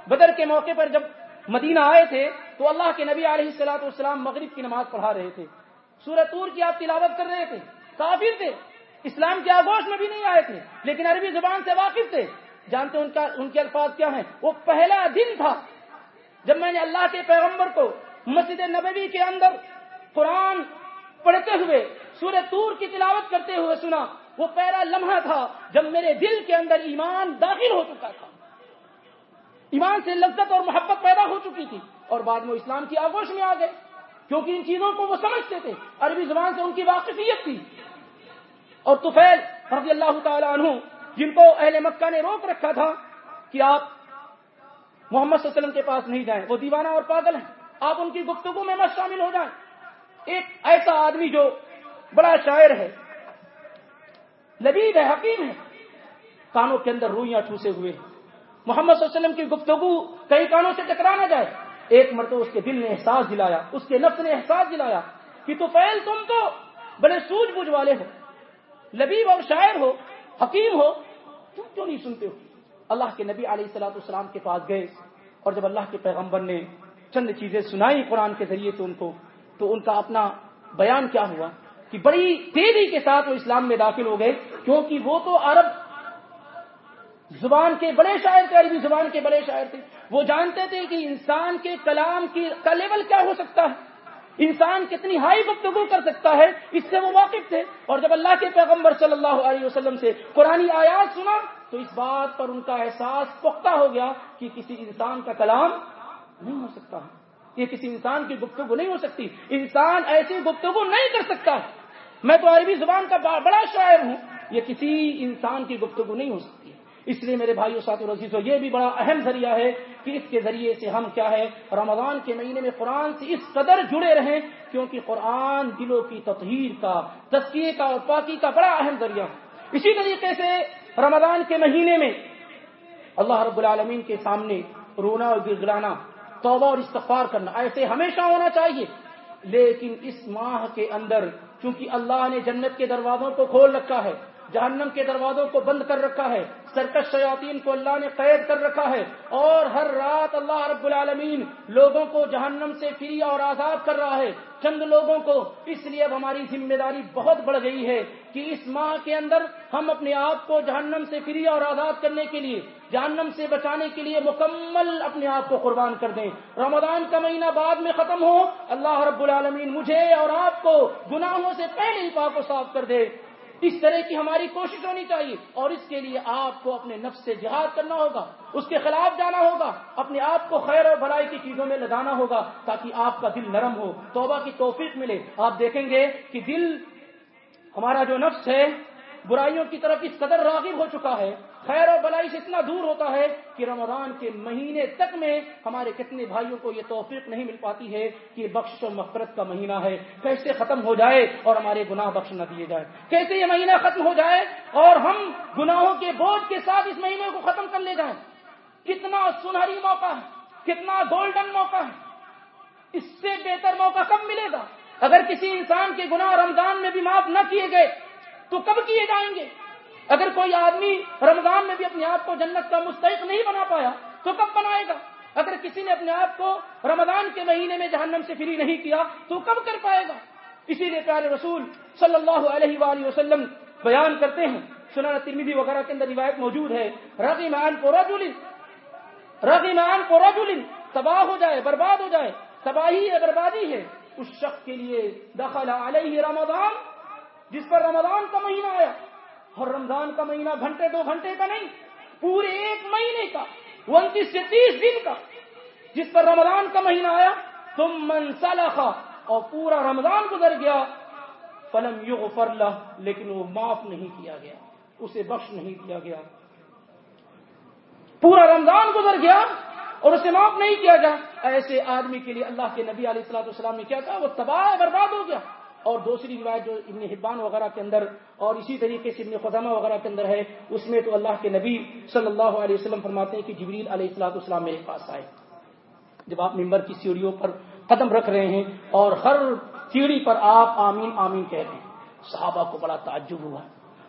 بدر کے موقع پر جب مدینہ آئے تھے، تو اللہ کے نبی علیہ السلاۃ والسلام مغرب کی نماز پڑھا رہے تھے۔ سورت طور کی آپ تلاوت کر رہے تھے، کافر تھے۔ اسلام کے آگوش میں بھی نہیں آئے تھے، لیکن عربی زبان سے واقف تھے۔ جانتے ان کا، ان کے الفاظ کیا ہیں؟ وہ پہلا دن تھا جب میں نے اللہ کے پیغمبر کو مسجد نبوی کے اندر قرآن پڑھتے ہوئے، سورہ تور کی تلاوت کرتے ہوئے سنا، وہ پہلا لمحہ تھا جب میرے دل کے اندر ایمان داخل ہو چکا تھا۔ ایمان سے لذت اور محبت پیدا ہو چکی تھی۔ اور بعد میں اسلام کی آگوش میں آ گئے، کیونکہ ان چیزوں کو وہ سمجھتے تھے۔ عربی زبان سے ان کی واقفیت تھی۔ اور توفیل رضی اللہ تعالی عنہ جن کو اہل مکہ نے روک رکھا تھا کہ آپ محمد صلی اللہ علیہ وسلم کے پاس نہیں جائیں، وہ دیوانہ اور پاگل ہیں۔ آپ ان کی گفتگو میں مت شامل ہو جائیں۔ ایک ایسا آدمی جو بڑا شاعر ہے، لبید ہے، حکیم ہے، کانوں کے اندر روئیاں ٹھوسے ہوئے محمد صلی اللہ علیہ وسلم کی گفتگو کئی کانوں سے ٹکرا نہ جائے۔ ایک مرتبہ اس کے دل نے احساس دلایا، اس کے نفس نے احساس دلایا کہ تو پہل تم تو بڑے سوج بوجھ والے ہو۔ لبیب اور شاعر ہو حکیم ہو، تم کیوں نہیں سنتے ہو؟ اللہ کے نبی علیہ السلاۃ السلام کے پاس گئے اور جب اللہ کے پیغمبر نے چند چیزیں سنائی قرآن کے ذریعے سے ان کو، تو ان کا اپنا بیان کیا ہوا کہ بڑی تیزی کے ساتھ وہ اسلام میں داخل ہو گئے، کیونکہ وہ تو عرب زبان کے بڑے شاعر تھے، عربی زبان کے بڑے شاعر تھے۔ وہ جانتے تھے کہ انسان کے کلام کی، کا لیول کیا ہو سکتا ہے؟ انسان کتنی ہائی گفتگو کر سکتا ہے، اس سے وہ واقف تھے۔ اور جب اللہ کے پیغمبر صلی اللہ علیہ وسلم سے قرآن آیات سنا، تو اس بات پر ان کا احساس پختہ ہو گیا کہ کسی انسان کا کلام نہیں ہو سکتا۔ یہ کسی انسان کی گفتگو نہیں ہو سکتی۔ انسان ایسی گفتگو نہیں کر سکتا۔ میں تو عربی زبان کا بڑا شاعر ہوں۔ یہ کسی انسان کی گفتگو نہیں ہو سکتی۔ اس لیے میرے بھائیو ساتھ رزیز ہو یہ بھی بڑا اہم ذریعہ ہے کہ اس کے ذریعے سے ہم کیا ہے، رمضان کے مہینے میں قرآن سے اس قدر جڑے رہیں، کیونکہ قرآن دلوں کی تطہیر کا تسکیے کا اور پاکی کا بڑا اہم ذریعہ ہے۔ اسی طریقے سے رمضان کے مہینے میں اللہ رب العالمین کے سامنے رونا اور گرگرانا توبہ اور استغفار کرنا، ایسے ہمیشہ ہونا چاہیے۔ لیکن اس ماہ کے اندر چونکہ اللہ نے جنت کے دروازوں کو کھول رکھا ہے، جہنم کے دروازوں کو بند کر رکھا ہے سرکش شیاطین کو اللہ نے قید کر رکھا ہے اور ہر رات اللہ رب العالمین لوگوں کو جہنم سے فری اور آزاد کر رہا ہے۔ چند لوگوں کو اس لیے اب ہماری ذمہ داری بہت بڑھ گئی ہے کہ اس ماہ کے اندر ہم اپنے آپ کو جہنم سے فری اور آزاد کرنے کے لیے، جہنم سے بچانے کے لیے مکمل اپنے آپ کو قربان کر دیں۔ رمضان کا مہینہ بعد میں ختم ہو، اللہ رب العالمین مجھے اور آپ کو گناہوں سے پہلے ہی پاک و صاف کر دے۔ اس طرح کی ہماری کوشش ہونی چاہیے اور اس کے لیے آپ کو اپنے نفس سے جہاد کرنا ہوگا، اس کے خلاف جانا ہوگا، اپنے آپ کو خیر اور بھلائی کی چیزوں میں لگانا ہوگا تاکہ آپ کا دل نرم ہو۔ توبہ کی توفیق ملے۔ آپ دیکھیں گے کہ دل ہمارا جو نفس ہے، برائیوں کی طرف اس قدر راغب ہو چکا ہے خیر و بلائی سے اتنا دور ہوتا ہے کہ رمضان کے مہینے تک میں ہمارے کتنے بھائیوں کو یہ توفیق نہیں مل پاتی ہے کہ بخش و مفرت کا مہینہ ہے۔ کیسے ختم ہو جائے اور ہمارے گناہ بخش نہ دیے جائے کیسے یہ مہینہ ختم ہو جائے اور ہم گناہوں کے بوجھ کے ساتھ اس مہینے کو ختم کر لے جائیں۔ کتنا سنہری موقع ہے، کتنا گولڈن موقع ہے۔ اس سے بہتر موقع کب ملے گا؟ اگر کسی انسان کے گناہ رمضان میں بھی معاف نہ کیے گئے تو کب کیے جائیں گے؟ اگر کوئی آدمی رمضان میں بھی اپنے آپ کو جنت کا مستحق نہیں بنا پایا، تو کب بنائے گا؟ اگر کسی نے اپنے آپ کو رمضان کے مہینے میں جہنم سے فری نہیں کیا، تو کب کر پائے گا؟ اسی لیے پیارے رسول صلی اللہ علیہ وآلہ وسلم بیان کرتے ہیں۔ سنانا ترمیدی وغیرہ کے اندر روایت موجود ہے رقی مان کو رجول رقی مان کو رجول تباہ ہو جائے، برباد ہو جائے، تباہی ہے بربادی ہے۔ اس شخص کے لیے دخل علیہ رمضان، جس پر رمضان کا مہینہ آیا۔ اور رمضان کا مہینہ گھنٹے دو گھنٹے کا نہیں، پورے ایک مہینے کا، انتیس سے تیس دن کا۔ جس پر رمضان کا مہینہ آیا تم منسلخا اور پورا رمضان گزر گیا۔ فلم یو فرلہ لیکن وہ معاف نہیں کیا گیا۔ اسے بخش نہیں دیا گیا۔ پورا رمضان گزر گیا اور اسے معاف نہیں کیا گیا۔ ایسے آدمی کے لیے اللہ کے نبی علیہ السلاۃ والسلام نے کیا کہا وہ تباہ برباد ہو گیا۔ اور دوسری روایت جو ابن حبان وغیرہ کے اندر اور اسی طریقے سے ابن خدامہ وغیرہ کے اندر ہے، اس میں تو اللہ کے نبی صلی اللہ علیہ وسلم فرماتے ہیں کہ جبریل علیہ السلاۃ والسلام میرے پاس آئے۔ جب آپ ممبر کی سیڑھیوں پر قدم رکھ رہے ہیں اور ہر سیڑھی پر آپ آمین آمین کہہ رہے ہیں۔ صحابہ کو بڑا تعجب ہوا۔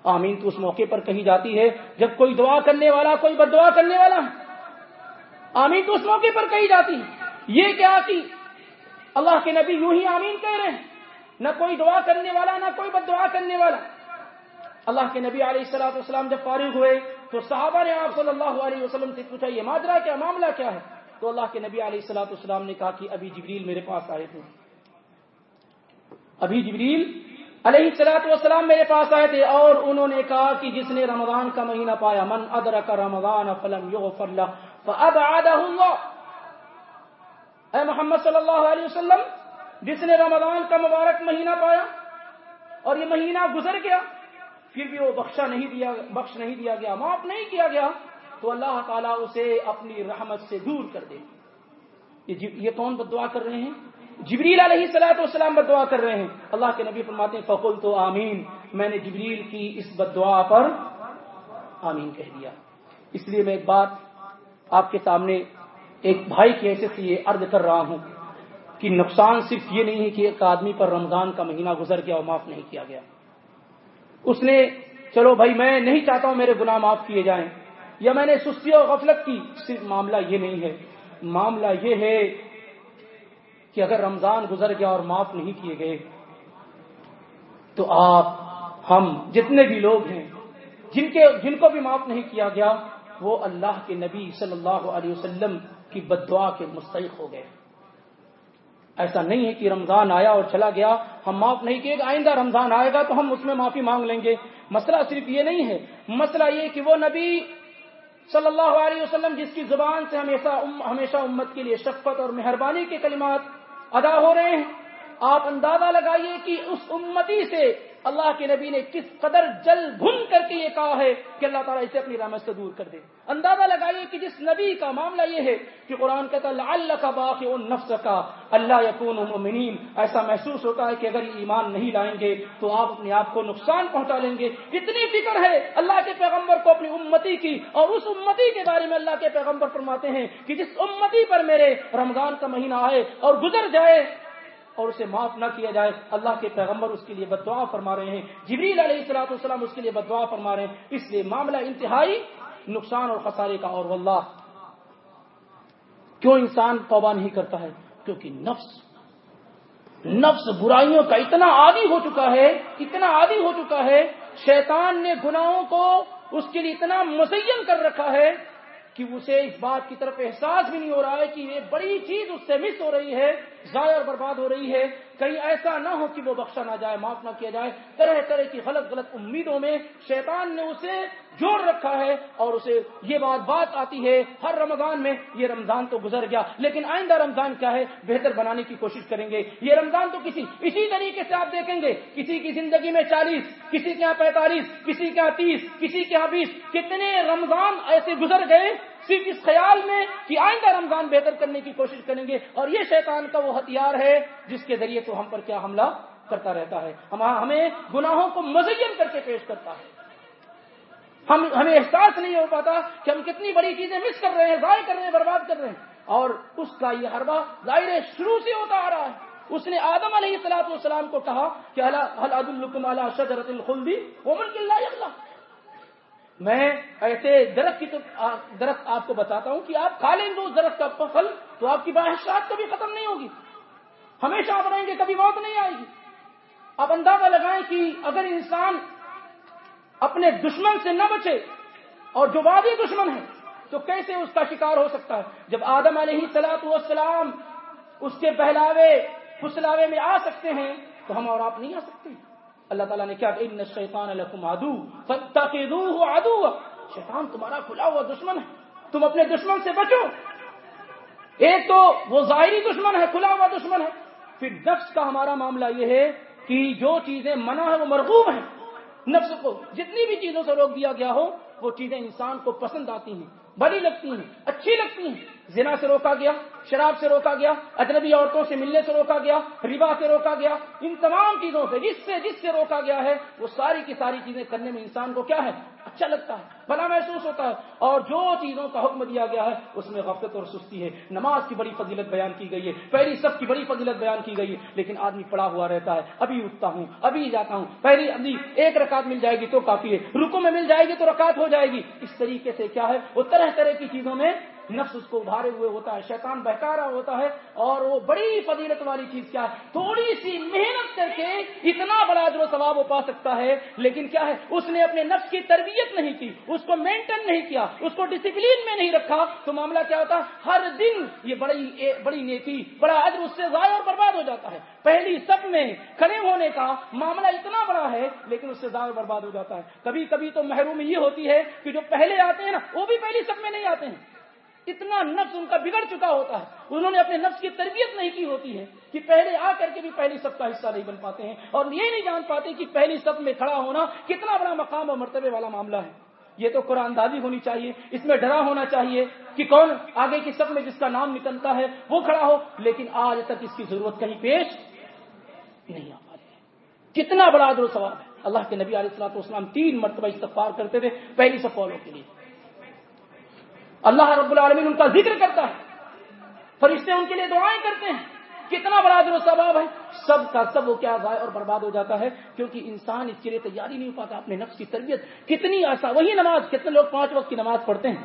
آمین تو اس موقع پر کہی جاتی ہے، جب کوئی دعا کرنے والا، کوئی بد دعا کرنے والا۔ آمین تو اس موقع پر کہی جاتی ہے۔ یہ کیا کہ اللہ کے نبی یوں ہی آمین کہہ رہے ہیں۔ نہ کوئی دعا کرنے والا، نہ کوئی بد دعا کرنے والا۔ اللہ کے نبی علیہ السلاۃ والسلام جب فارغ ہوئے تو صحابہ نے آپ صلی اللہ علیہ وسلم سے پوچھا، یہ ماجرا کیا، معاملہ کیا ہے؟ تو اللہ کے نبی علیہ السلاۃ والسلام نے کہا کہ ابھی جبریل میرے پاس آئے تھے۔ ابھی جبریل علیہ السلاۃ والسلام میرے پاس آئے تھے اور انہوں نے کہا کہ جس نے رمضان کا مہینہ پایا، من ادرک رمضان فلم یغفر له فابعده اے محمد صلی اللہ علیہ وسلم جس نے رمضان کا مبارک مہینہ پایا اور یہ مہینہ گزر گیا، پھر بھی وہ بخشا نہیں دیا، بخش نہیں دیا گیا، معاف نہیں کیا گیا، تو اللہ تعالیٰ اسے اپنی رحمت سے دور کر دے۔ یہ کون بد دعا کر رہے ہیں؟ جبریل علیہ سلاۃ والسلام بد دعا کر رہے ہیں۔ اللہ کے نبی فرماتے ہیں فقل تو آمین، میں نے جبریل کی اس بد دعا پر آمین کہہ دیا۔ اس لیے میں ایک بات آپ کے سامنے ایک بھائی کی حیثیت سے یہ عرض کر رہا ہوں۔ کہ نقصان صرف یہ نہیں ہے کہ ایک آدمی پر رمضان کا مہینہ گزر گیا اور معاف نہیں کیا گیا۔ اس نے چلو بھائی میں نہیں چاہتا ہوں میرے گناہ معاف کیے جائیں، یا میں نے سستی اور غفلت کی، صرف معاملہ یہ نہیں ہے۔ معاملہ یہ ہے کہ اگر رمضان گزر گیا اور معاف نہیں کیے گئے، تو آپ، ہم، جتنے بھی لوگ ہیں، جن کے، جن کو بھی معاف نہیں کیا گیا، وہ اللہ کے نبی صلی اللہ علیہ وسلم کی بدعا کے مستحق ہو گئے۔ ایسا نہیں ہے کہ رمضان آیا اور چلا گیا، ہم معاف نہیں کیے گا، آئندہ رمضان آئے گا تو ہم اس میں معافی مانگ لیں گے۔ مسئلہ صرف یہ نہیں ہے، مسئلہ یہ کہ وہ نبی صلی اللہ علیہ وسلم جس کی زبان سے ہمیشہ ہمیشہ امت کے لیے شفقت اور مہربانی کے کلمات ادا ہو رہے ہیں آپ اندازہ لگائیے کہ اس امتی سے اللہ کے نبی نے کس قدر جل بھن کر کے یہ کہا ہے کہ اللہ تعالیٰ اسے اپنی رحمت سے دور کر دے۔ اندازہ لگائیے کہ جس نبی کا معاملہ یہ ہے کہ قرآن کہتا اللہ کا باقی ان نفس کا اللہ یقون المؤمنین۔ ایسا محسوس ہوتا ہے کہ اگر یہ ایمان نہیں لائیں گے تو آپ اپنے آپ کو نقصان پہنچا لیں گے۔ اتنی فکر ہے اللہ کے پیغمبر کو اپنی امتی کی اور اس امتی کے بارے میں اللہ کے پیغمبر فرماتے ہیں کہ جس امتی پر میرے رمضان کا مہینہ آئے اور گزر جائے اور اسے معاف نہ کیا جائے۔ اللہ کے پیغمبر اس کے لیے بدعا فرما رہے ہیں۔ جبریل علیہ السلاۃ والسلام اس کے لیے بدعا فرما رہے ہیں۔ اس لیے معاملہ انتہائی نقصان اور خسارے کا اور واللہ۔ کیوں انسان توبہ نہیں کرتا ہے؟ کیونکہ نفس نفس برائیوں کا اتنا عادی ہو چکا ہے، اتنا عادی ہو چکا ہے، شیطان نے گناہوں کو اس کے لیے اتنا مزین کر رکھا ہے کہ اسے اس بات کی طرف احساس بھی نہیں ہو رہا ہے کہ یہ بڑی چیز اس سے مس ہو رہی ہے۔ ضائع اور برباد ہو رہی ہے۔ کہیں ایسا نہ ہو کہ وہ بخشا نہ جائے، معاف نہ کیا جائے۔ طرح طرح کی غلط غلط امیدوں میں شیطان نے اسے جوڑ رکھا ہے اور اسے یہ بات بات آتی ہے، ہر رمضان میں یہ رمضان تو گزر گیا، لیکن آئندہ رمضان کیا ہے؟ بہتر بنانے کی کوشش کریں گے۔ یہ رمضان تو کسی، اسی طریقے سے آپ دیکھیں گے۔ کسی کی زندگی میں چالیس، کسی کے یہاں پینتالیس، کسی کے یہاں تیس، کسی کے یہاں بیس، کتنے رمضان ایسے گزر گئے صرف اس خیال میں کہ آئندہ رمضان بہتر کرنے کی کوشش کریں گے اور یہ شیطان کا وہ ہتھیار ہے جس کے ذریعے تو ہم پر کیا حملہ کرتا رہتا ہے۔ ہمیں گناہوں کو مزین کر کے پیش کرتا ہے۔ ہم ہمیں احساس نہیں ہو پاتا کہ ہم کتنی بڑی چیزیں مس کر رہے ہیں، ضائع کر رہے ہیں، برباد کر رہے ہیں۔ اور اس کا یہ حربہ ظاہر شروع سے ہوتا آ رہا ہے۔ اس نے آدم علیہ السلاط والسلام کو کہا کہ اللہ شجرت الخلدی ومن اللہ میں ایسے درخت کی درخت آپ کو بتاتا ہوں کہ آپ کھا لیں گے اس درخت کا پھل تو آپ کی باحشات کبھی ختم نہیں ہوگی۔ ہمیشہ آپ رہیں گے، کبھی موت نہیں آئے گی۔ آپ اندازہ لگائیں کہ اگر انسان اپنے دشمن سے نہ بچے اور جو وادی دشمن ہے تو کیسے اس کا شکار ہو سکتا ہے؟ جب آدم علیہ سلاط والسلام اس کے بہلاوے پھسلاوے میں آ سکتے ہیں، تو ہم اور آپ نہیں آ سکتے۔ اللہ تعالیٰ نے کیا ان شیطان الحکم آدو آدو شیطان تمہارا کھلا ہوا دشمن ہے۔ تم اپنے دشمن سے بچو۔ ایک تو وہ ظاہری دشمن ہے، کھلا ہوا دشمن ہے۔ پھر نفس کا ہمارا معاملہ یہ ہے کہ جو چیزیں منع ہے وہ مرغوب ہیں۔ نفس کو جتنی بھی چیزوں سے روک دیا گیا ہو، وہ چیزیں انسان کو پسند آتی ہیں، بڑی لگتی ہیں، اچھی لگتی ہیں۔ زنا سے روکا گیا، شراب سے روکا گیا، اجنبی عورتوں سے ملنے سے روکا گیا، ربا سے روکا گیا، ان تمام چیزوں سے، جس سے جس سے روکا گیا ہے، وہ ساری کی ساری چیزیں کرنے میں انسان کو کیا ہے؟ اچھا لگتا ہے، بھلا محسوس ہوتا ہے۔ اور جو چیزوں کا حکم دیا گیا ہے، اس میں غفلت اور سستی ہے۔ نماز کی بڑی فضیلت بیان کی گئی ہے، پہلی سب کی بڑی فضیلت بیان کی گئی ہے، لیکن آدمی پڑا ہوا رہتا ہے۔ ابھی اٹھتا ہوں، ابھی جاتا ہوں، پہلی ابھی ایک رکعت مل جائے گی تو کافی ہے رکو میں مل جائے گی تو رکعت ہو جائے گی۔ اس طریقے سے کیا ہے؟ وہ طرح طرح کی چیزوں میں نفس اس کو ابھارے ہوئے ہوتا ہے، شیطان بہکارا ہوتا ہے اور وہ بڑی فضیلت والی چیز کیا ہے؟ تھوڑی سی محنت کر کے اتنا بڑا جو ثواب وہ پا سکتا ہے، لیکن کیا ہے؟ اس نے اپنے نفس کی تربیت نہیں کی، اس کو مینٹین نہیں کیا، اس کو ڈسپلین میں نہیں رکھا۔ تو معاملہ کیا ہوتا ہے؟ ہر دن یہ بڑی بڑی نیکی، بڑا عجر اس سے ضائع اور برباد ہو جاتا ہے۔ پہلی سب میں کھڑے ہونے کا معاملہ اتنا بڑا ہے، لیکن اس سے ضائع برباد ہو جاتا ہے۔ کبھی کبھی تو محروم یہ ہوتی ہے کہ جو پہلے آتے ہیں نا، وہ بھی پہلی سب میں نہیں آتے ہیں۔ اتنا نفس ان کا بگڑ چکا ہوتا ہے۔ انہوں نے اپنے نفس کی تربیت نہیں کی ہوتی ہے کہ پہلے آ کر کے بھی پہلی سب کا حصہ نہیں بن پاتے ہیں۔ اور یہ نہیں جان پاتے کہ پہلی سب میں کھڑا ہونا کتنا بڑا مقام اور مرتبے والا معاملہ ہے۔ یہ تو قرآن دازی ہونی چاہیے۔ اس میں ڈرا ہونا چاہیے کہ کون آگے کی سب میں جس کا نام نکلتا ہے وہ کھڑا ہو، لیکن آج تک اس کی ضرورت کہیں پیش نہیں آ پاتی۔ کتنا بڑا و سوال ہے۔ اللہ کے نبی علیہ السلاط والسلام تین مرتبہ استفار کرتے تھے، پہلی سب فالوں کے لیے۔ اللہ رب العالمین ان کا ذکر کرتا ہے۔ فرشتے ان کے لیے دعائیں کرتے ہیں۔ کتنا بڑا و ثواب ہے۔ سب کا سب وہ کیا ضائع اور برباد ہو جاتا ہے کیونکہ انسان اس کے لیے تیاری نہیں ہو پاتا۔ اپنے نفس کی تربیت کتنی آسا وہی نماز، کتنے لوگ پانچ وقت کی نماز پڑھتے ہیں۔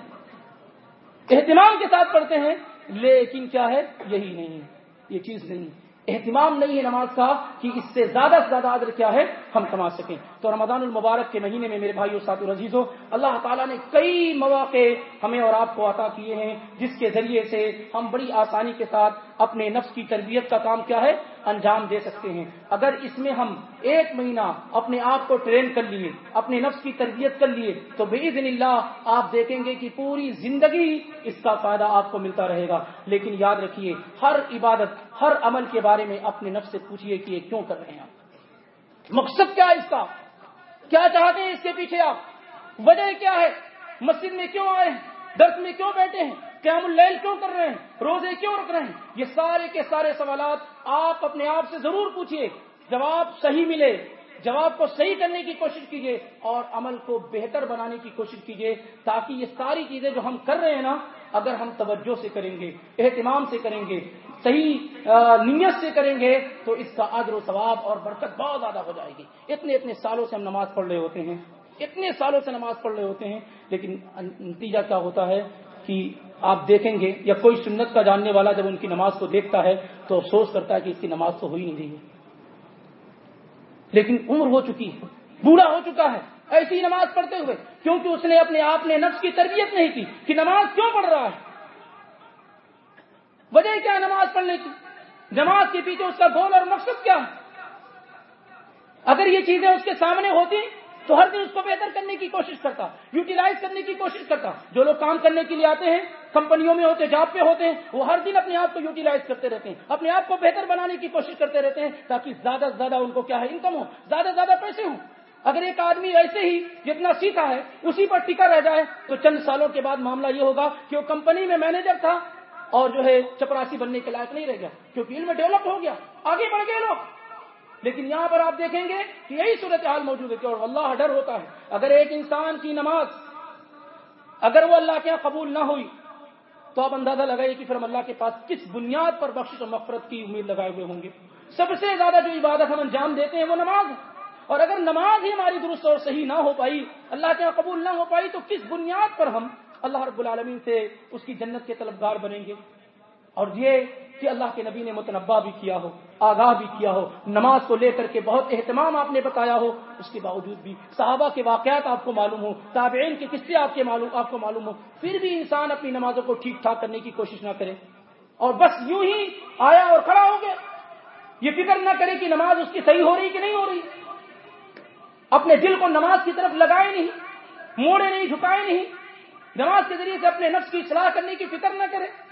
اہتمام کے ساتھ پڑھتے ہیں، لیکن کیا ہے؟ یہی نہیں ہے۔ یہ چیز نہیں اہتمام نہیں ہے نماز کا کہ اس سے زیادہ سے زیادہ عدر کیا ہے، ہم کما سکیں۔ تو رمضان المبارک کے مہینے میں میرے بھائی سات العزیز ہو اللہ تعالیٰ نے کئی مواقع ہمیں اور آپ کو عطا کیے ہیں، جس کے ذریعے سے ہم بڑی آسانی کے ساتھ اپنے نفس کی تربیت کا کام کیا ہے۔ انجام دے سکتے ہیں۔ اگر اس میں ہم ایک مہینہ اپنے آپ کو ٹرین کر لیے، اپنے نفس کی تربیت کر لیے، تو بے اللہ آپ دیکھیں گے کہ پوری زندگی اس کا فائدہ آپ کو ملتا رہے گا۔ لیکن یاد رکھیے، ہر عبادت، ہر عمل کے بارے میں اپنے نفس سے پوچھیے کہ یہ کیوں کر رہے ہیں آپ۔ مقصد کیا ہے اس کا؟ کیا چاہتے ہیں اس کے پیچھے آپ؟ وجہ کیا ہے؟ مسجد میں کیوں آئے ہیں؟ درد میں کیوں بیٹھے ہیں؟ قیام اللیل کیوں کر رہے ہیں؟ روزے کیوں رکھ رہے ہیں؟ یہ سارے کے سارے سوالات آپ اپنے آپ سے ضرور پوچھیے جواب صحیح ملے، جواب کو صحیح کرنے کی کوشش کیجیے اور عمل کو بہتر بنانے کی کوشش کیجیے تاکہ یہ ساری چیزیں جو ہم کر رہے ہیں نا، اگر ہم توجہ سے کریں گے، اہتمام سے کریں گے، صحیح نیت سے کریں گے، تو اس کا عدر و ثواب اور برکت بہت زیادہ ہو جائے گی۔ اتنے اتنے سالوں سے ہم نماز پڑھ رہے ہوتے ہیں، اتنے سالوں سے نماز پڑھ رہے ہوتے ہیں، لیکن نتیجہ کیا ہوتا ہے؟ کہ آپ دیکھیں گے یا کوئی سنت کا جاننے والا جب ان کی نماز کو دیکھتا ہے تو افسوس کرتا ہے کہ اس کی نماز تو ہو ہی نہیں رہی ہے۔ لیکن عمر ہو چکی ہے، بوڑھا ہو چکا ہے، ایسی نماز پڑھتے ہوئے، کیونکہ اس نے اپنے آپ نے نفس کی تربیت نہیں کی کہ نماز کیوں پڑھ رہا ہے۔ وجہ کیا نماز پڑھنے کی؟ جماعت کے پیچھے اس کا گول اور مقصد کیا ہے؟ اگر یہ چیزیں اس کے سامنے ہوتی تو ہر دن اس کو بہتر کرنے کی کوشش کرتا، یوٹیلائز کرنے کی کوشش کرتا۔ جو لوگ کام کرنے کے لیے آتے ہیں، کمپنیوں میں ہوتے، جاب پہ ہوتے ہیں، وہ ہر دن اپنے آپ کو یوٹیلائز کرتے رہتے ہیں۔ اپنے آپ کو بہتر بنانے کی کوشش کرتے رہتے ہیں تاکہ زیادہ سے زیادہ ان کو کیا ہے انکم ہو۔ زیادہ سے زیادہ پیسے ہوں۔ اگر ایک آدمی ایسے ہی جتنا سیکھا ہے، اسی پر ٹکا رہ جائے، تو چند سالوں کے بعد معاملہ یہ ہوگا کہ وہ کمپنی میں مینیجر تھا اور جو ہے چپراسی بننے کے لائق نہیں رہ گیا، کیونکہ علم ڈیولپ ہو گیا۔ آگے بڑھ گئے لوگ۔ لیکن یہاں پر آپ دیکھیں گے کہ یہی صورتحال موجود ہے اور اللہ ڈر ہوتا ہے۔ اگر ایک انسان کی نماز، اگر وہ اللہ کے یہاں قبول نہ ہوئی، تو آپ اندازہ لگائیے کہ پھر ہم اللہ کے پاس کس بنیاد پر بخش و مفرت کی امید لگائے ہوئے ہوں گے۔ سب سے زیادہ جو عبادت ہم انجام دیتے ہیں وہ نماز ہے۔ اور اگر نماز ہی ہماری درست اور صحیح نہ ہو پائی، اللہ کے یہاں قبول نہ ہو پائی، تو کس بنیاد پر ہم اللہ رب العالمین سے اس کی جنت کے طلبگار بنیں گے؟ اور یہ کہ اللہ کے نبی نے متنبع بھی کیا ہو، آگاہ بھی کیا ہو، نماز کو لے کر کے بہت اہتمام آپ نے بتایا ہو، اس کے باوجود بھی صحابہ کے واقعات آپ کو معلوم ہو تابعین کے قصے آپ کے معلوم، آپ کو معلوم ہو پھر بھی انسان اپنی نمازوں کو ٹھیک ٹھاک کرنے کی کوشش نہ کرے۔ اور بس یوں ہی آیا اور کھڑا ہو گیا۔ یہ فکر نہ کرے کہ نماز اس کی صحیح ہو رہی کہ نہیں ہو رہی۔ اپنے دل کو نماز کی طرف لگائے نہیں، موڑے نہیں، جھکائے نہیں۔ نماز کے ذریعے سے اپنے نفس کی اصلاح کرنے کی فکر نہ کرے۔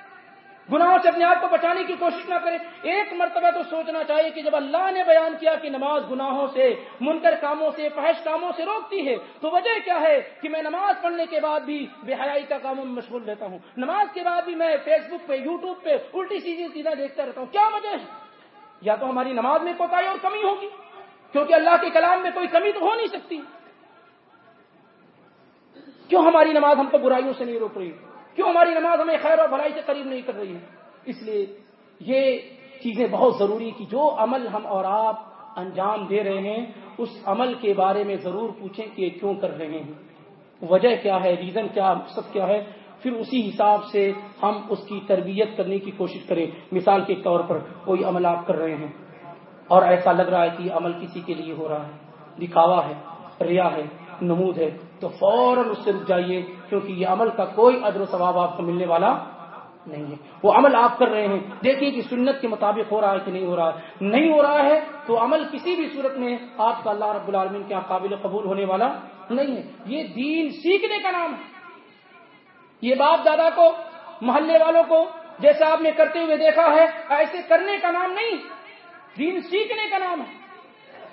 گناہوں سے اپنے آپ کو بچانے کی کوشش نہ کرے۔ ایک مرتبہ تو سوچنا چاہیے کہ جب اللہ نے بیان کیا کہ نماز گناہوں سے، منکر کاموں سے، فحش کاموں سے روکتی ہے، تو وجہ کیا ہے کہ میں نماز پڑھنے کے بعد بھی بے حیائی کا کاموں میں مشغول رہتا ہوں۔ نماز کے بعد بھی میں فیس بک پہ، یوٹیوب پہ الٹی سیدھی سیدھا دیکھتا رہتا ہوں۔ کیا وجہ ہے؟ یا تو ہماری نماز میں کوتاہی اور کمی ہوگی؟ کیونکہ اللہ کے کلام میں کوئی کمی تو ہو نہیں سکتی۔ کیوں ہماری نماز ہم کو برائیوں سے نہیں روک رہی؟ کیوں ہماری نماز ہمیں خیر اور بھلائی سے قریب نہیں کر رہی ہے؟ اس لیے یہ چیزیں بہت ضروری کہ جو عمل ہم اور آپ انجام دے رہے ہیں، اس عمل کے بارے میں ضرور پوچھیں کہ یہ کیوں کر رہے ہیں۔ وجہ کیا ہے؟ ریزن کیا، مقصد کیا ہے؟ پھر اسی حساب سے ہم اس کی تربیت کرنے کی کوشش کریں۔ مثال کے طور پر کوئی عمل آپ کر رہے ہیں اور ایسا لگ رہا ہے کہ عمل کسی کے لیے ہو رہا ہے۔ دکھاوا ہے، ریا ہے، نمود ہے۔ تو فوراً اس سے رک جائیے، کیونکہ یہ عمل کا کوئی ادر و ثواب آپ کو ملنے والا نہیں ہے۔ وہ عمل آپ کر رہے ہیں۔ دیکھیے کہ سنت کے مطابق ہو رہا ہے کہ نہیں ہو رہا ہے۔ نہیں ہو رہا ہے تو عمل کسی بھی صورت میں آپ کا اللہ رب العالمین کے قابل قبول ہونے والا نہیں ہے۔ یہ دین سیکھنے کا نام ہے۔ یہ باپ دادا کو، محلے والوں کو جیسے آپ نے کرتے ہوئے دیکھا ہے، ایسے کرنے کا نام نہیں۔ دین سیکھنے کا نام ہے۔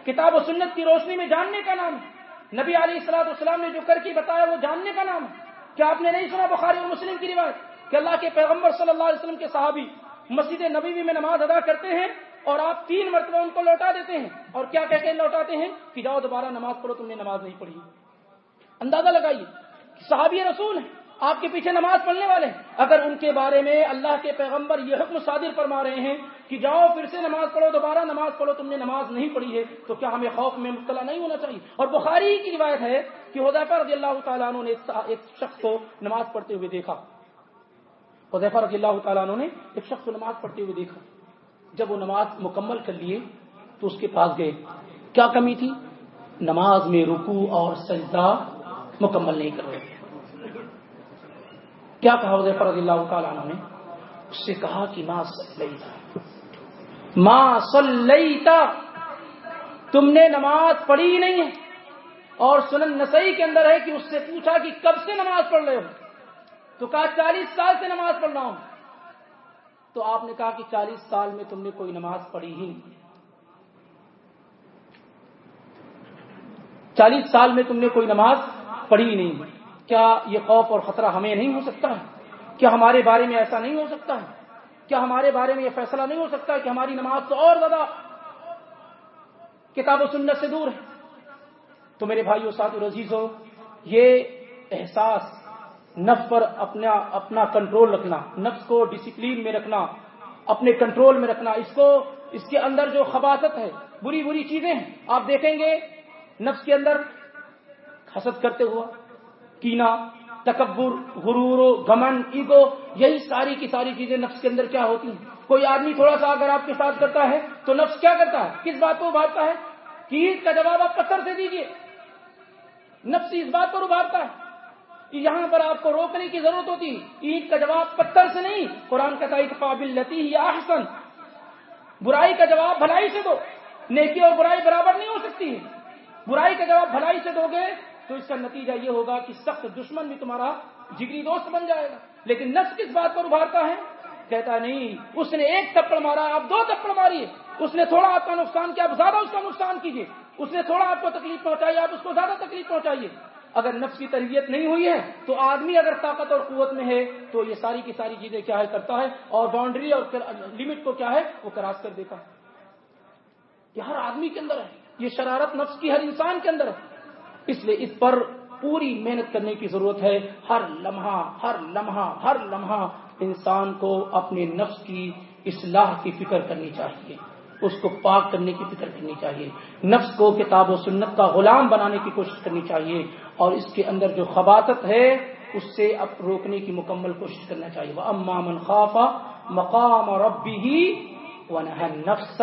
کتاب و سنت کی روشنی میں جاننے کا نام ہے۔ نبی علیہ السلاۃ اسلام نے جو کر کے بتایا وہ جاننے کا نام ہے۔ کیا آپ نے نہیں سنا بخاری اور مسلم کی روایت کہ اللہ کے پیغمبر صلی اللہ علیہ وسلم کے صحابی مسجد نبی میں نماز ادا کرتے ہیں اور آپ تین مرتبہ ان کو لوٹا دیتے ہیں؟ اور کیا کہہ کے لوٹاتے ہیں؟ کہ جاؤ دوبارہ نماز پڑھو، تم نے نماز نہیں پڑھی۔ اندازہ لگائیے صحابی رسول ہیں۔ آپ کے پیچھے نماز پڑھنے والے اگر ان کے بارے میں اللہ کے پیغمبر یہ حکم صادر فرما رہے ہیں کہ جاؤ پھر سے نماز پڑھو، دوبارہ نماز پڑھو، تم نے نماز نہیں پڑھی ہے، تو کیا ہمیں خوف میں مبتلا نہیں ہونا چاہیے؟ اور بخاری کی روایت ہے کہ حضیفہ رضی اللہ تعالیٰ عنہ نے ایک شخص کو نماز پڑھتے ہوئے دیکھا۔ حضیفہ رضی اللہ تعالیٰ عنہ نے ایک شخص کو نماز پڑھتے ہوئے دیکھا۔ جب وہ نماز مکمل کر لیے، تو اس کے پاس گئے۔ کیا کمی تھی؟ نماز میں رکو اور سجدہ مکمل نہیں کر رہے۔ تھے کیا کہا حضیفہ رضی اللہ تعالیٰ عنہ نے؟ اس سے کہا کہ ماں صلیتا۔ ماں صلیتا۔ تم نے نماز پڑھی نہیں ہے۔ اور سنن نسائی کے اندر ہے کہ اس سے پوچھا کہ کب سے نماز پڑھ رہے ہو؟ تو کہا چالیس سال سے نماز پڑھ رہا ہوں۔ تو آپ نے کہا کہ چالیس سال میں تم نے کوئی نماز پڑھی ہی نہیں۔ چالیس سال میں تم نے کوئی نماز پڑھی ہی نہیں۔ کیا یہ خوف اور خطرہ ہمیں نہیں ہو سکتا ہے؟ کیا ہمارے بارے میں ایسا نہیں ہو سکتا ہے؟ کیا ہمارے بارے میں یہ فیصلہ نہیں ہو سکتا کہ ہماری نماز تو اور زیادہ کتاب و سنت سے دور ہے؟ تو میرے بھائیو ساتھ رزیز ہو یہ احساس، نفس پر اپنا اپنا کنٹرول رکھنا، نفس کو ڈسپلین میں رکھنا، اپنے کنٹرول میں رکھنا، اس کو، اس کے اندر جو خباست ہے، بری بری چیزیں ہیں، آپ دیکھیں گے، نفس کے اندر حسد کرتے ہوا کینا، تکبر، غرور و گمن ایگو، یہی ساری کی ساری چیزیں نفس کے اندر کیا ہوتی ہیں؟ کوئی آدمی تھوڑا سا اگر آپ کے ساتھ کرتا ہے تو نفس کیا کرتا ہے؟ کس بات کو ابھارتا ہے؟ کہ عید کا جواب آپ پتھر سے دیجیے نفس اس بات پر ابھارتا ہے کہ یہاں پر آپ کو روکنے کی ضرورت ہوتی عید کا جواب پتھر سے نہیں، قرآن کا قابل لتی یا احسن۔ برائی کا جواب بھلائی سے دو۔ نیکی اور برائی برابر نہیں ہو سکتی۔ برائی کا جواب بھلائی سے دو گے تو اس کا نتیجہ یہ ہوگا کہ سخت دشمن بھی تمہارا جگری دوست بن جائے گا۔ لیکن نفس کس بات پر ابھارتا ہے؟ کہتا نہیں، اس نے ایک تپڑ مارا، آپ دو تپڑ ماری۔ اس نے تھوڑا آپ کا نقصان کیا، آپ زیادہ اس کا نقصان کیجیے اس نے تھوڑا آپ کو تکلیف پہنچائی، آپ اس کو زیادہ تکلیف پہنچائیے۔ اگر نفس کی تربیت نہیں ہوئی ہے، تو آدمی اگر طاقت اور قوت میں ہے، تو یہ ساری کی ساری چیزیں کیا ہے، کرتا ہے۔ اور باؤنڈری اور لمٹ کو کیا ہے؟ وہ کراس کر دیتا ہے۔ یہ ہر آدمی کے اندر ہے، یہ شرارت نفس کی، ہر انسان کے اندر ہے۔ اس لیے اس پر پوری محنت کرنے کی ضرورت ہے۔ ہر لمحہ ہر لمحہ ہر لمحہ انسان کو اپنے نفس کی اصلاح کی فکر کرنی چاہیے۔ اس کو پاک کرنے کی فکر کرنی چاہیے۔ نفس کو کتاب و سنت کا غلام بنانے کی کوشش کرنی چاہیے۔ اور اس کے اندر جو خباست ہے، اس سے اب روکنے کی مکمل کوشش کرنا چاہیے۔ وہ امام خافا مقام اور ابی ہی وہ نفس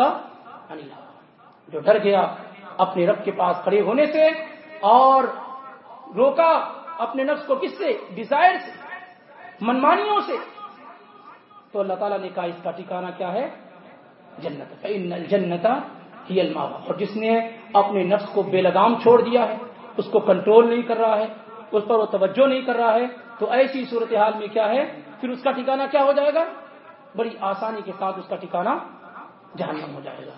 جو ڈر گیا اپنے رب کے پاس کھڑے ہونے سے اور روکا اپنے نفس کو کس سے؟ ڈیزائر سے، منمانیوں سے۔ تو اللہ تعالیٰ نے کہا، اس کا ٹھکانا کیا ہے؟ جنت۔ جنتا ہی الماوا اور جس نے اپنے نفس کو بے لگام چھوڑ دیا ہے، اس کو کنٹرول نہیں کر رہا ہے، اس پر وہ توجہ نہیں کر رہا ہے، تو ایسی صورتحال میں کیا ہے؟ پھر اس کا ٹھکانا کیا ہو جائے گا؟ بڑی آسانی کے ساتھ اس کا ٹھکانا جہنم ہو جائے گا۔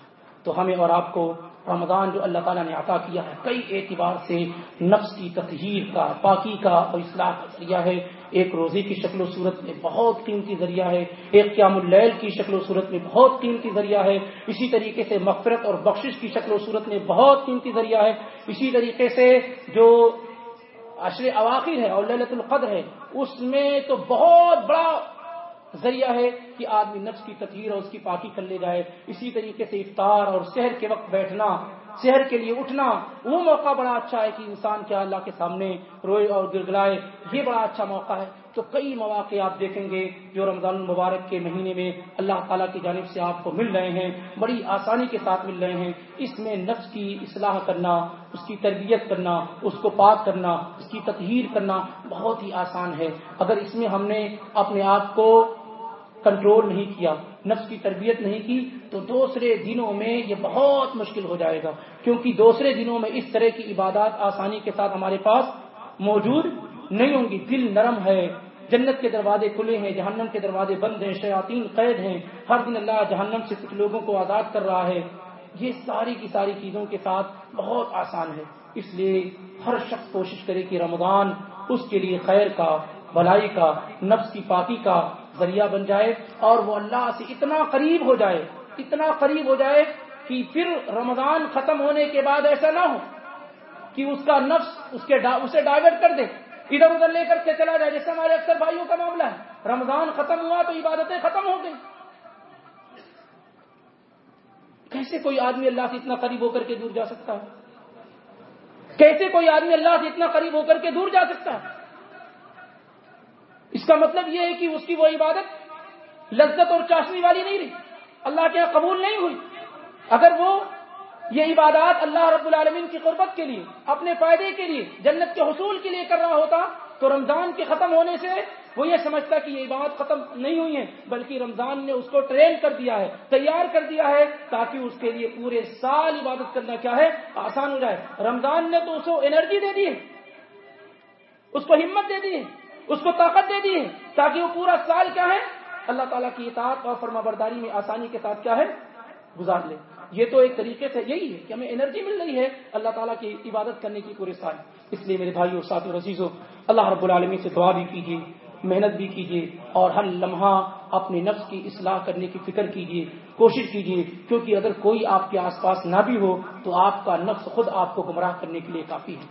تو ہمیں اور آپ کو رمضان جو اللہ تعالیٰ نے عطا کیا ہے، کئی اعتبار سے نفس کی تطہیر کا، پاکی کا اور اصلاح کا ذریعہ ہے۔ ایک روزے کی شکل و صورت میں بہت قیمتی ذریعہ ہے۔ ایک قیام اللیل کی شکل و صورت میں بہت قیمتی ذریعہ ہے۔ اسی طریقے سے مغفرت اور بخشش کی شکل و صورت میں بہت قیمتی ذریعہ ہے۔ اسی طریقے سے جو عشر اواخر ہے اور للت القدر ہے، اس میں تو بہت بڑا ذریعہ ہے کہ آدمی نفس کی تطہیر اور اس کی پاکی کر لے جائے۔ اسی طریقے سے افطار اور شہر کے وقت بیٹھنا شہر کے لیے اٹھنا، وہ موقع بڑا اچھا ہے کہ انسان کیا اللہ کے سامنے روئے اور گرگلائے یہ بڑا اچھا موقع ہے۔ تو کئی مواقع آپ دیکھیں گے جو رمضان المبارک کے مہینے میں اللہ تعالیٰ کی جانب سے آپ کو مل رہے ہیں، بڑی آسانی کے ساتھ مل رہے ہیں۔ اس میں نفس کی اصلاح کرنا، اس کی تربیت کرنا، اس کو پاک کرنا، اس کی تطہیر کرنا بہت ہی آسان ہے۔ اگر اس میں ہم نے اپنے آپ کو کنٹرول نہیں کیا، نفس کی تربیت نہیں کی، تو دوسرے دنوں میں یہ بہت مشکل ہو جائے گا۔ کیونکہ دوسرے دنوں میں اس طرح کی عبادات آسانی کے ساتھ ہمارے پاس موجود نہیں ہوں گی۔ دل نرم ہے، جنت کے دروازے کھلے ہیں، جہنم کے دروازے بند ہیں، شیاطین قید ہیں۔ ہر دن اللہ جہنم سے کچھ لوگوں کو آزاد کر رہا ہے۔ یہ ساری کی ساری چیزوں کے ساتھ بہت آسان ہے۔ اس لیے ہر شخص کوشش کرے کہ رمضان اس کے لیے خیر کا، بھلائی کا، نفس کی پاکی کا ذریعہ بن جائے اور وہ اللہ سے اتنا قریب ہو جائے، اتنا قریب ہو جائے کہ پھر رمضان ختم ہونے کے بعد ایسا نہ ہو کہ اس کا نفس اس کے اسے ڈائیورٹ کر دے، ادھر ادھر لے کر کے چلا جائے، جیسے ہمارے اکثر بھائیوں کا معاملہ ہے۔ رمضان ختم ہوا تو عبادتیں ختم ہو گئی کیسے کوئی آدمی اللہ سے اتنا قریب ہو کر کے دور جا سکتا ہے؟ کیسے کوئی آدمی اللہ سے اتنا قریب ہو کر کے دور جا سکتا ہے؟ اس کا مطلب یہ ہے کہ اس کی وہ عبادت لذت اور چاشنی والی نہیں رہی۔ اللہ کے قبول نہیں ہوئی۔ اگر وہ یہ عبادات اللہ رب العالمین کی قربت کے لیے، اپنے فائدے کے لیے، جنت کے حصول کے لیے کر رہا ہوتا، تو رمضان کے ختم ہونے سے وہ یہ سمجھتا کہ یہ عبادت ختم نہیں ہوئی ہے بلکہ رمضان نے اس کو ٹرین کر دیا ہے، تیار کر دیا ہے، تاکہ اس کے لیے پورے سال عبادت کرنا کیا ہے، آسان ہو جائے۔ رمضان نے تو اس کو انرجی دے دی ہے، اس کو ہمت دے دی ہے۔ اس کو طاقت دے دی ہے تاکہ وہ پورا سال کیا ہے؟ اللہ تعالیٰ کی اطاعت اور فرما برداری میں آسانی کے ساتھ کیا ہے؟ گزار لے۔ یہ تو ایک طریقے سے یہی ہے کہ ہمیں انرجی مل رہی ہے، اللہ تعالیٰ کی عبادت کرنے کی پورے سال۔ اس لیے میرے بھائی اور ساتھ رسیز ہو اللہ رب العالمین سے دعا بھی کیجیے، محنت بھی کیجیے اور ہر لمحہ اپنے نفس کی اصلاح کرنے کی فکر کیجیے، کوشش کیجیے۔ کیونکہ اگر کوئی آپ کے آس پاس نہ بھی ہو، تو آپ کا نفس خود آپ کو گمراہ کرنے کے لیے کافی ہے۔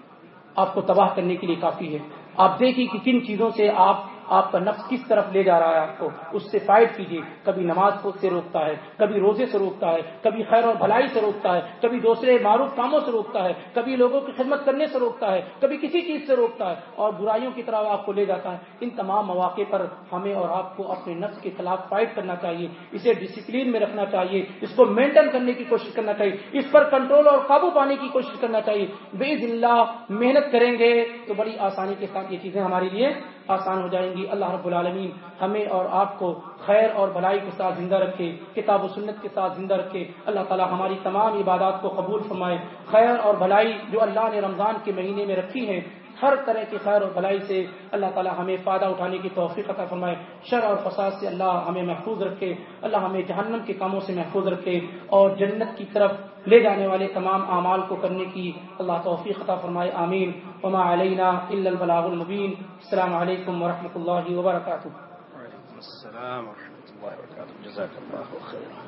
آپ کو تباہ کرنے کے لیے کافی ہے۔ آپ دیکھیں کہ کن چیزوں سے آپ آپ کا نفس کس طرف لے جا رہا ہے آپ کو؟ اس سے فائٹ کیجیے کبھی نماز سے روکتا ہے، کبھی روزے سے روکتا ہے، کبھی خیر اور بھلائی سے روکتا ہے، کبھی دوسرے معروف کاموں سے روکتا ہے، کبھی لوگوں کی خدمت کرنے سے روکتا ہے، کبھی کسی چیز سے روکتا ہے اور برائیوں کی طرح آپ کو لے جاتا ہے۔ ان تمام مواقع پر ہمیں اور آپ کو اپنے نفس کے خلاف فائٹ کرنا چاہیے۔ اسے ڈسپلین میں رکھنا چاہیے، اس کو مینٹین کرنے کی کوشش کرنا چاہیے، اس پر کنٹرول اور قابو پانے کی کوشش کرنا چاہیے۔ بے اللہ، محنت کریں گے تو بڑی آسانی کے ساتھ یہ چیزیں ہمارے لیے آسان ہو جائیں گی۔ اللہ رب العالمین ہمیں اور آپ کو خیر اور بھلائی کے ساتھ زندہ رکھے، کتاب و سنت کے ساتھ زندہ رکھے۔ اللہ تعالی ہماری تمام عبادات کو قبول فرمائے۔ خیر اور بھلائی جو اللہ نے رمضان کے مہینے میں رکھی ہے، ہر طرح کی خیر اور بھلائی سے اللہ تعالی ہمیں فائدہ اٹھانے کی توفیق عطا فرمائے۔ شر اور فساد سے اللہ ہمیں محفوظ رکھے۔ اللہ ہمیں جہنم کے کاموں سے محفوظ رکھے۔ اور جنت کی طرف لے جانے والے تمام اعمال کو کرنے کی اللہ توفیق عطا فرمائے، آمین۔ وما علینا الا البلاغ المبین۔ السلام علیکم ورحمۃ اللہ وبرکاتہ۔ وعلیکم السلام ورحمۃ اللہ وبرکاتہ۔ جزاک اللہ خیر۔